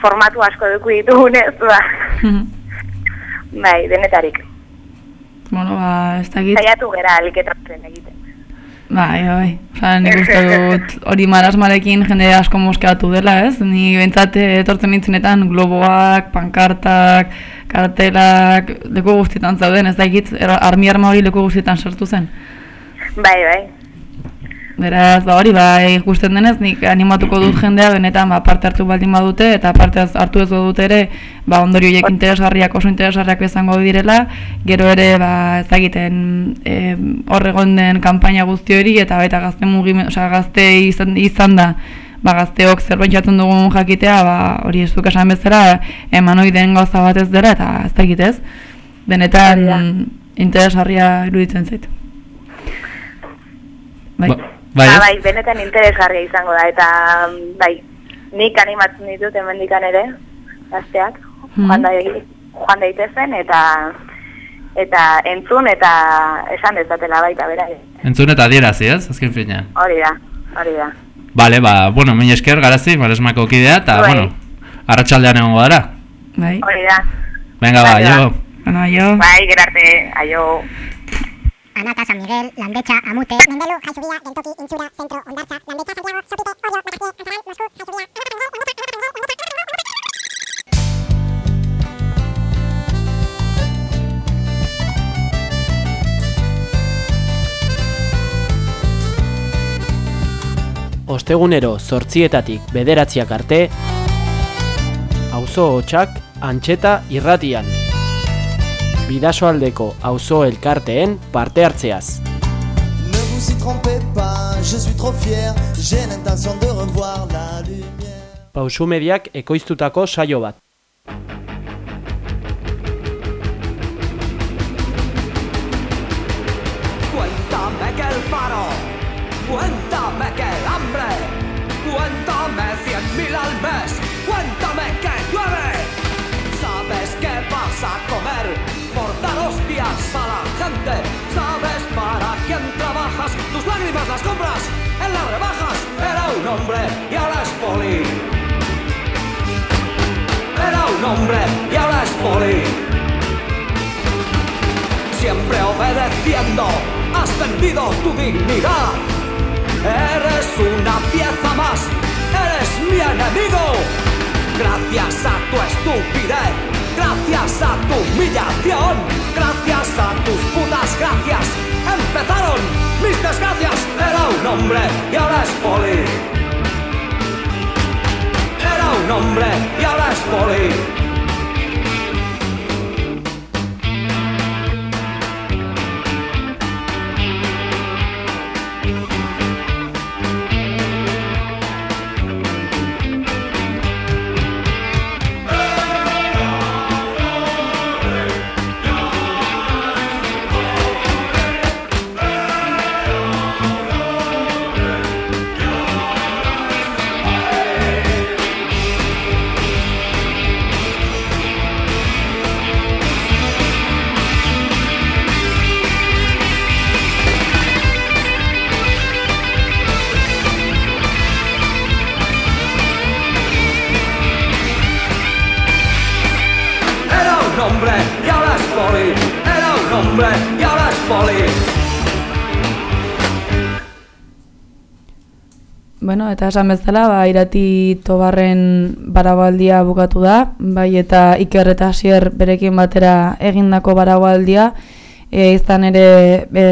formatu asko duku ditugunez, ba, bai, denetarik. bueno, ba, ez dakit. Zaiatu gera aliketratzen egiten. Bai, bai. Osa, nik uste dut hori marasmarekin jende asko moskeatu dela, ez? Ni bentsat etortzen nintzenetan globoak, pankartak, kartelak, leku guztietan zauden, ez dakit, er- armi arma hori leku guztietan sartu zen. Bai, bai. Beraz, ba hori, ba, ikusten denez, nik animatuko dut jendea benetan ba, parte hartu baldin badute, eta parte hartu ez dute ere, ba, ondorio horiek interesgarriak oso interesgarriak izango direla, gero ere, ba, ez dakiten, e, hor egon den kanpaina guzti hori, eta baita gazte mugimen, osea, gazte izan, izan da, ba, gazteok zerbait jaten dugun jakitea, ba, hori ez duk esan bezala, emanoideen gauza bat ez dela, eta ez dakit ez. Benetan interesgarria iruditzen zait. Bai. Bai, Ba, bai, benetan interesgarria izango da, eta mm, bai, nik animatzen ditut hemendikan ere, gazteak, Mhm. joan, da, joan daitezen, eta eta entzun eta esan dezatela baita bera. Entzun eta adierazi, ez? Azken finean. Hori da, hori da. Bale, ba, bueno, min esker garazi, maresmako kidea, eta, Bai. bueno, arratsaldean egongo gara. Bai. Hori da. Venga, ba, ba. jo. Bueno, aio. Bai, gerarte, aio. Anata, San Miguel, Landetxa, Amute, Mendelu, Jaizubia, Geltoki, Intzura, Zentro, Ondartza, Landetxa, Santiago, Sopite, Orio, Makartie, Anzaran, Mosku, Jaizubia, Ostegunero zortzietatik bederatziak arte, auzo hotxak antxeta irratian. Bidasoaldeko auzo elkarteen parte hartzeaz. Ne vous y trompez pas, je suis trop fier, j'ai l'intention de revoir la lumière. Pausu mediak ekoiztutako saio bat. Cuéntame que el paro, cuéntame que el hambre, cuéntame cien mil al mes, ¿Sabes para quién trabajas? Tus lágrimas las compras en las rebajas. Era un hombre y ahora es poli. Era un hombre y ahora es poli siempre obedeciendo, has vendido tu dignidad. Eres una pieza más, eres mi enemigo. Gracias a tu estupidez, gracias a tu humillación, gracias a tus putas gracias, empezaron mis desgracias. Era un hombre y ahora es poli. Era un hombre y ahora es poli. Bueno, eta esan bezala, ba, irati tobarren barabaldia bukatu da, bai eta Iker eta Asier berekin batera egindako barabaldia, e, izan ere e,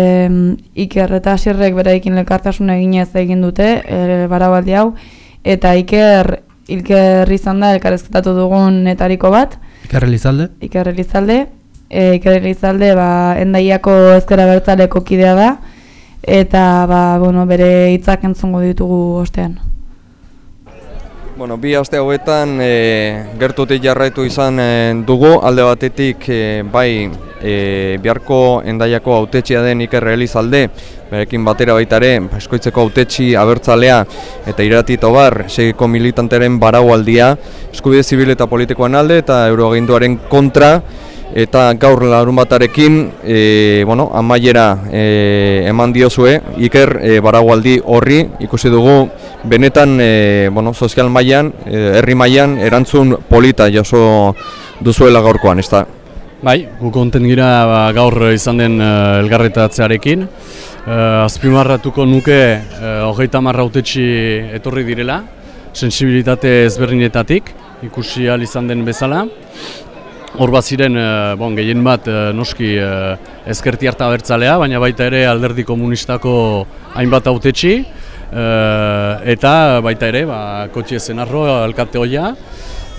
Iker eta Asierrek berekin lekartasun eginez egin dute e, barabaldi hau, eta Iker, Iker izan da elkarrezketatu dugun netariko bat, Iker Elizalde? Iker Elizalde, e, Iker Elizalde ba, endaiako ezkera bertzaleko kidea da, eta ba, bueno, bere hitzak entzungo ditugu ostean. Bueno, bi aste hauetan e, gertutik jarraitu izan e, dugu, alde batetik e, bai e, biharko endaiako autetxia den Iker Elizalde, berekin batera baita ere, eskoitzeko autetxi abertzalea eta irati tobar, segiko militanteren baraualdia, eskubide zibil eta politikoan alde eta euroaginduaren kontra, eta gaur larun batarekin e, bueno, amaiera e, eman diozue Iker e, baragualdi horri ikusi dugu benetan e, bueno, sozial mailan, e, herri mailan erantzun polita jaso duzuela gaurkoan, ezta? Bai, gu konten gira ba, gaur izan den uh, elgarretatzearekin. Uh, azpimarratuko nuke uh, hogeita marra etorri direla, sensibilitate ezberdinetatik, ikusi ahal izan den bezala. Hor bat ziren, eh, bon, gehien bat eh, noski uh, ezkerti harta bertzalea, baina baita ere alderdi komunistako hainbat autetxi, eh, eta baita ere, ba, kotxe zenarro, alkate hoia.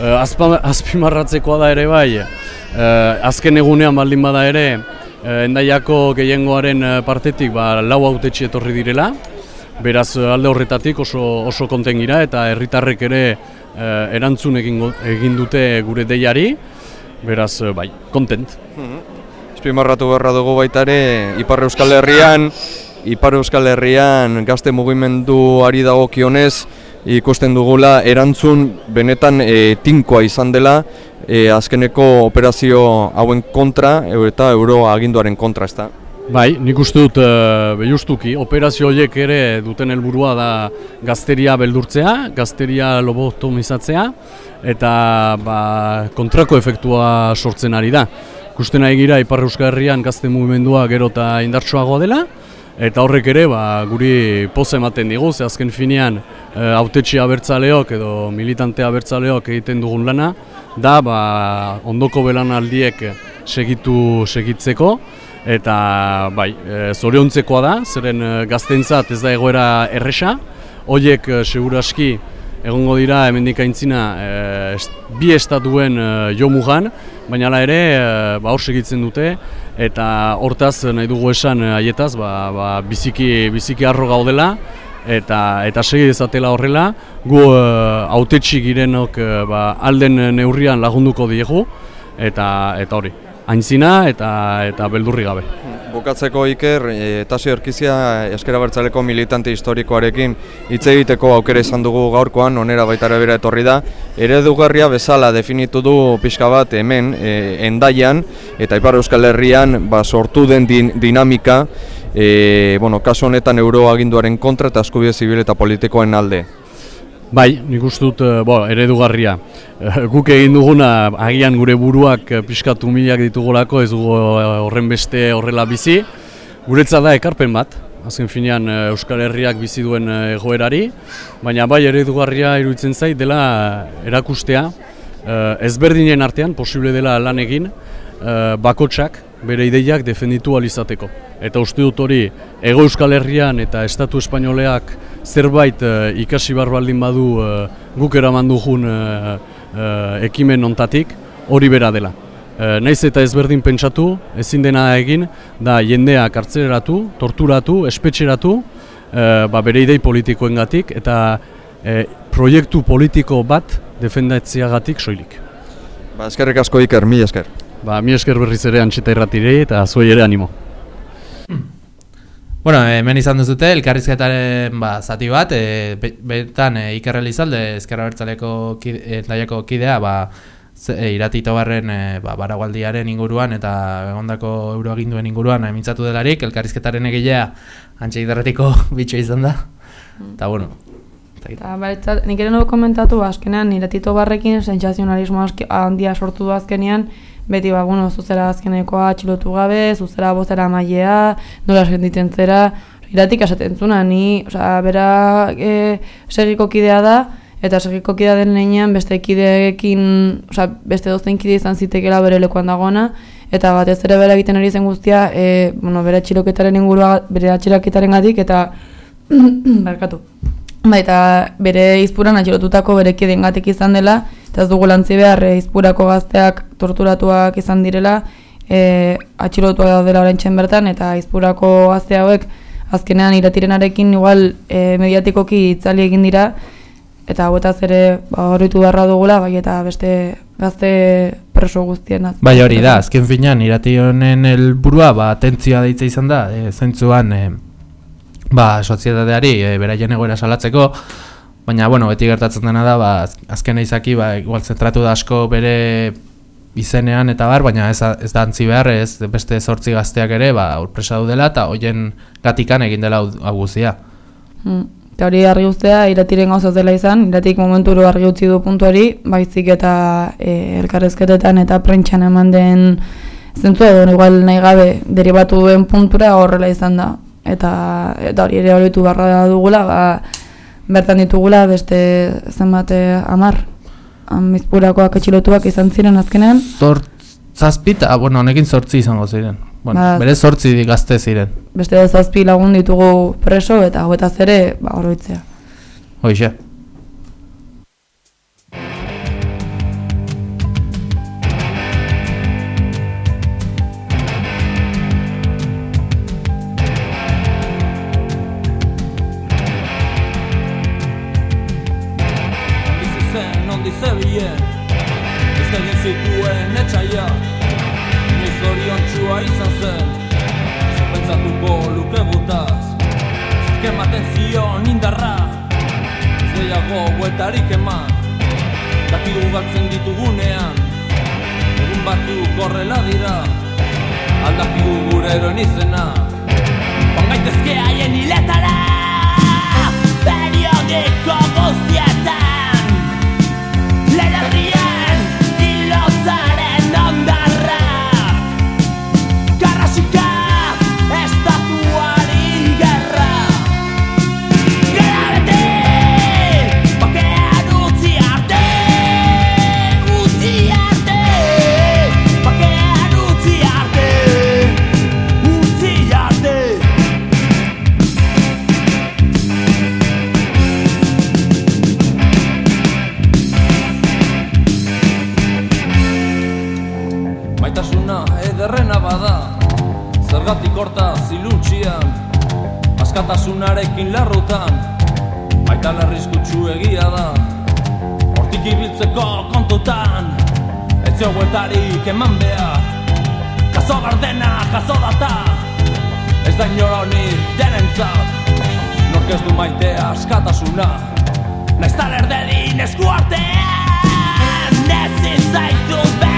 Azpimarratzekoa da ere bai, eh, azken egunean baldin bada ere, eh, endaiako gehiengoaren eh, partetik ba, lau autetxi etorri direla, Beraz alde horretatik oso, oso konten gira eta herritarrek ere eh, erantzun egin, egin dute gure deiari, beraz bai, kontent. Azpimarratu beharra dugu baita ere, Ipar Euskal Herrian, Ipar Euskal Herrian gazte mugimenduari dagokionez ikusten dugula erantzun benetan e, tinkoa izan dela e, azkeneko operazio hauen kontra eta euro aginduaren kontra, ezta? Bai, nik uste dut uh, behiustuki, operazio horiek ere duten helburua da gazteria beldurtzea, gazteria lobotomizatzea, eta ba, kontrako efektua sortzen ari da. Ikusten nahi gira Ipar Euskal Herrian gazte mugimendua gero eta indartsuagoa dela, eta horrek ere ba, guri poza ematen digu, ze azken finean e, autetxe abertzaleok edo militante abertzaleok egiten dugun lana, da ba, ondoko belanaldiek segitu segitzeko, eta bai, e, zoriontzekoa da, zeren e, gaztentzat ez da egoera erresa, hoiek e, seguraski egongo dira hemendik aintzina e, bi estatuen e, jomugan, baina hala ere e, ba, hor segitzen dute, eta hortaz nahi dugu esan e, haietaz ba, ba, biziki, biziki arro gaudela, eta eta segi dezatela horrela, gu e, autetxi girenok e, ba, alden neurrian lagunduko diegu, eta eta hori aintzina eta eta beldurri gabe. Bukatzeko Iker, e, Tasio Erkizia Eskera Bertzaleko militante historikoarekin hitz egiteko aukera izan dugu gaurkoan, onera baita bera etorri da. Eredugarria bezala definitu du pixka bat hemen, e, endaian, eta Ipar Euskal Herrian ba, sortu den din, dinamika, e, bueno, kasu honetan euroaginduaren kontra eta eskubide zibil eta politikoen alde. Bai, nik uste dut, eh, bo, eredugarria. Eh, guk egin duguna, agian gure buruak eh, pixkatu milak ditugolako, ez dugu horren beste horrela bizi. Guretza da ekarpen bat, azken finean Euskal Herriak bizi duen egoerari, baina bai eredugarria iruditzen zait dela erakustea, ezberdinen artean, posible dela lan egin, bakotsak bere ideiak defenditu alizateko. Eta uste dut hori, Ego Euskal Herrian eta Estatu Espainoleak zerbait uh, ikasi bar baldin badu uh, guk eraman dugun uh, uh, ekimen ontatik, hori bera dela. Uh, naiz eta ezberdin pentsatu, ezin dena egin, da jendea kartzeratu, torturatu, espetxeratu, uh, ba bere idei politikoengatik eta uh, proiektu politiko bat defendatziagatik soilik. Ba, eskerrik asko Iker, mi esker. Ba, mi esker berriz ere antxeta irratirei eta zuei ere animo. Bueno, hemen izan duzute, elkarrizketaren ba, zati bat, e, betan e, Iker Elizalde, Ezkerra Bertzaleko kide, kidea, ba, ze, e, iratito barren e, ba, baragualdiaren inguruan eta egondako euroaginduen inguruan emintzatu delarik, elkarrizketaren egilea antxe idarretiko bitxo izan da. Eta, bueno, Eta, ba, nik ere komentatu, azkenean, iratito barrekin, sentsazionalismo handia sortu du azkenean, beti ba, bueno, zuzera azkenekoa atxilotu gabe, zuzera bozera mailea, nola sentitzen zera, iratik asaten zuna, ni, oza, bera e, segiko kidea da, eta segiko kidea den lehenean beste kideekin, oza, beste dozten kide izan zitekela bere lekuan dagoena, eta batez ere bera egiten ari zen guztia, e, bueno, bere atxiloketaren ingurua, bere atxiloketaren gatik, eta, barkatu, Ba, eta bere izpuran atxilotutako bere kideen gatik izan dela, eta ez dugu lantzi behar e, izpurako gazteak torturatuak izan direla, e, atxilotuak daudela orain bertan, eta izpurako gazte hauek azkenean iratirenarekin igual e, mediatikoki itzali egin dira, eta hauetaz ere ba, horretu beharra dugula, bai eta beste gazte preso guztien. Bai hori da, azken finean irati honen helburua ba, atentzioa deitza izan da, e, zentzuan e, ba, sozietateari e, beraien egoera salatzeko, baina, bueno, beti gertatzen dena da, ba, azken izaki, ba, igual zentratu da asko bere izenean eta bar, baina ez, ez da antzi behar, ez beste zortzi gazteak ere, ba, urpresa dela eta hoien gatikan egin dela hau guzia. Hmm. Eta hori argi guztia, iratiren gauza dela izan, iratik momenturo argi utzi du puntu hori, baizik eta e, elkarrezketetan eta prentxan eman den zentzu edo igual nahi gabe derivatu duen puntura horrela izan da eta eta hori ere horitu barra dugula, ba, bertan ditugula beste zenbat eh, amar amizpurakoak etxilotuak izan ziren azkenean. Zort, zazpita, ah, bueno, honekin zortzi izango ziren. Bueno, ba, bere zortzi gazte ziren. Beste zazpi lagun ditugu preso eta hauetaz ere ba, oroitzea. Hoxe. zebien Ez egin zituen etxaia. Niz orion txua izan zen. Zerpentzatuko luke gutaz Zerke maten zion indarra. Zdeiago guetarik eman. Dakigu galtzen ditugunean. Egun batzu korrela dira. Aldakigu gure eroen izena. Pongaitezke haien hiletara Periodiko guztiak Lehen herrien Zergatik horta ziluntxian Askatasunarekin larrutan Baita larrizkutsu egia da. Hortik ibiltzeko kontutan Ez zio bueltarik eman behar. Jaso gardena, jaso data Ez da inoronik denentzat. Nork ez du maitea askatasuna Naiz taler dedin esku artean Ezin zaitu begira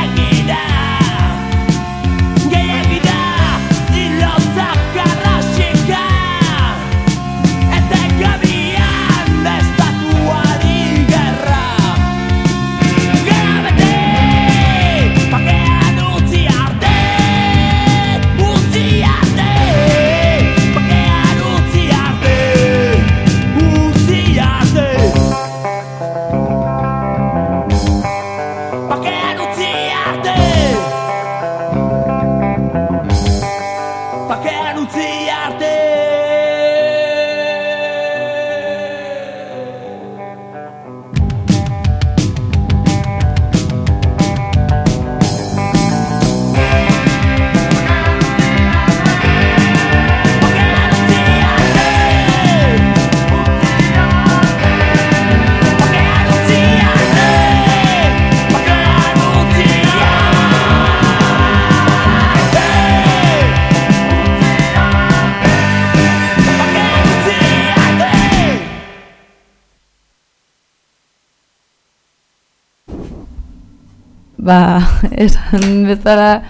esan bezala,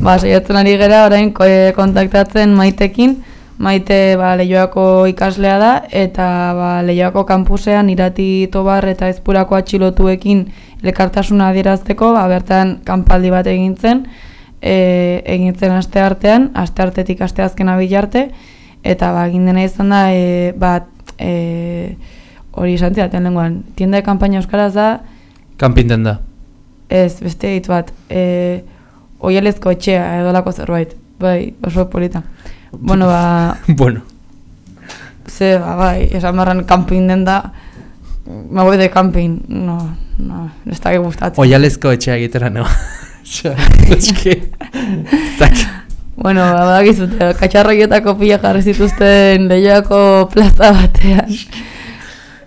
ba, saiatzen ari gera orain eh, kontaktatzen maitekin, maite ba, lehioako ikaslea da, eta ba, lehioako kampusean irati tobar eta ezpurako atxilotuekin elkartasuna adierazteko, ba, bertan kanpaldi bat egin zen, e, egin zen aste artean, aste artetik aste azkena bilarte, eta ba, egin dena izan da, e, bat, e, hori esan zidaten lenguan, tienda de kampaina euskaraz da, Kanpinten da. Ez, beste hitz bat. E, oialezko etxea edolako zerbait. Bai, oso polita. Bueno, ba... bueno. Ze, ba, bai, esan barran camping den da... Me voy de camping. No, no, ez da gustatzen. Oialezko etxea egitera no. Zak. Bueno, ba, badakizute, katxarroietako pila jarri zituzten lehiako plaza batean.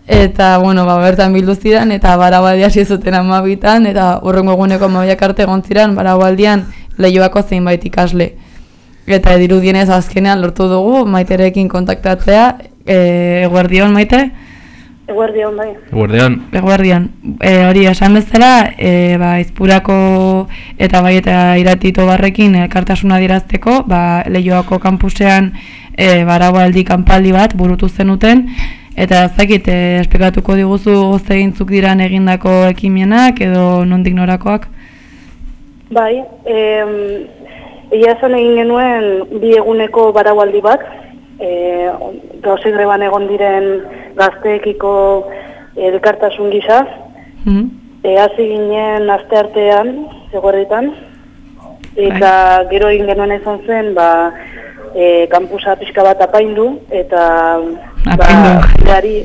Eta, bueno, ba, bertan bildu ziren, eta barabaldi hasi zuten amabitan, eta urrengo eguneko amabiak arte egon ziren, barabaldian lehioako zeinbait ikasle. Eta dirudienez azkenean lortu dugu, maiterekin kontaktatzea, e, eguerdion maite? Eguerdion, bai. Guardian. Eguerdian, e, hori esan bezala, e, ba, izpurako eta bai eta iratito barrekin elkartasuna dirazteko, ba, lehioako kampusean e, barabaldi kanpaldi bat burutu zenuten, eta ez dakit, e, esplikatuko diguzu zegintzuk diran egindako ekimenak edo nondik norakoak? Bai, em, egia esan egin genuen bi eguneko baraualdi bat, e, gauze greban egon diren gazteekiko elkartasun gisa, Mm e, hasi ginen aste artean, eguerritan, eta gero egin genuen izan zen, ba, e, kampusa pixka bat apaindu, eta Apaindu. ba, jendeari,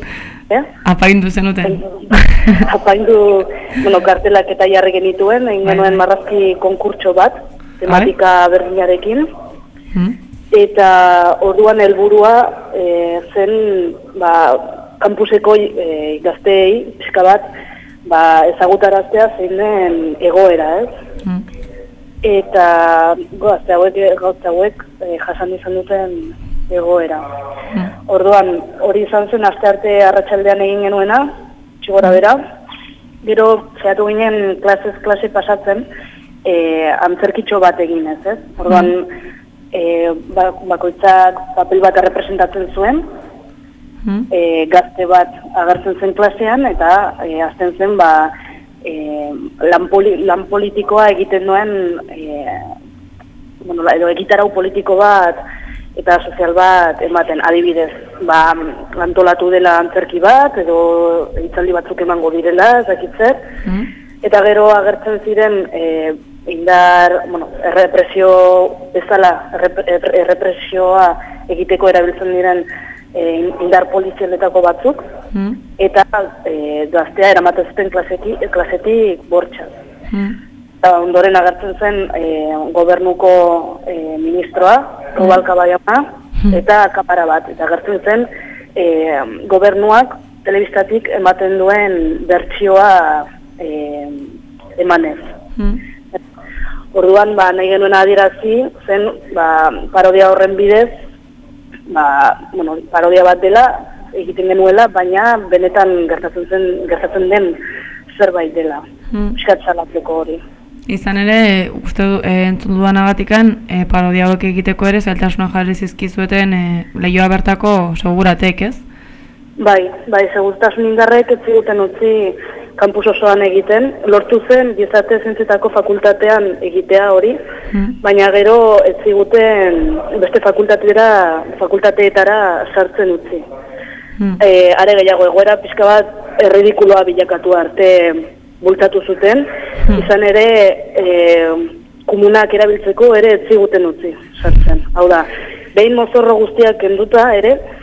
eh? Apaindu zenuten. apaindu, bueno, kartelak eta jarri genituen, egin Bai, genuen marrazki konkurtso bat, tematika berdinarekin, Mm? eta orduan helburua e, zen ba, kampuseko e, gazteei pixka bat ba, ezagutaraztea zein den egoera, ez? Mm. eta gazte hauek, gauza hauek e, jasan izan duten egoera. Orduan, hori izan zen aste arte arratsaldean egin genuena, txigora bera, gero zehatu ginen klasez klase pasatzen, e, antzerkitxo bat egin ez, ez? Orduan, e, ba, bakoitzak papel bat errepresentatzen zuen, e, gazte bat agertzen zen klasean eta e, azten zen ba, e, lan, poli, lan politikoa egiten duen e, bueno, la- edo egitarau politiko bat eta sozial bat ematen. Adibidez ba, antolatu dela antzerki bat edo hitzaldi batzuk emango direla ez dakit zer. Eta gero agertzen ziren e, indar, bueno, errepresio bezala, errep- erre- errepresioa egiteko erabiltzen diren e, indar polizialetako batzuk, eta e, gaztea eramaten zuten klasetik, klasetik bortxaz. Eta ondoren agertzen zen e, gobernuko e, ministroa, Rubalcaba jauna, eta kapara bat. Eta agertzen zen e, gobernuak telebistatik ematen duen bertsioa e, emanez. Orduan, ba, nahi genuen adierazi zen ba, parodia horren bidez, ba, bueno, parodia bat dela egiten genuela, baina benetan gertatzen zen gertatzen den zerbait dela. Mm. Piskat salatzeko hori. Izan ere, uste du, e, entzun dudanagatikan, e, parodia hauek egiteko ere, zailtasuna jarri zizkizueten e, lehioa bertako seguratek, ez? Bai, bai, segurtasun indarrek ez ziguten utzi kampus osoan egiten, lortu zen gizarte zientzietako fakultatean egitea hori, baina gero ez ziguten beste fakultatera, fakultateetara sartzen utzi. E, are gehiago egoera pixka bat erridikuloa bilakatu arte bultatu zuten, izan ere e, komunak erabiltzeko ere ez ziguten utzi sartzen. Hau da, behin mozorro guztiak kenduta ere,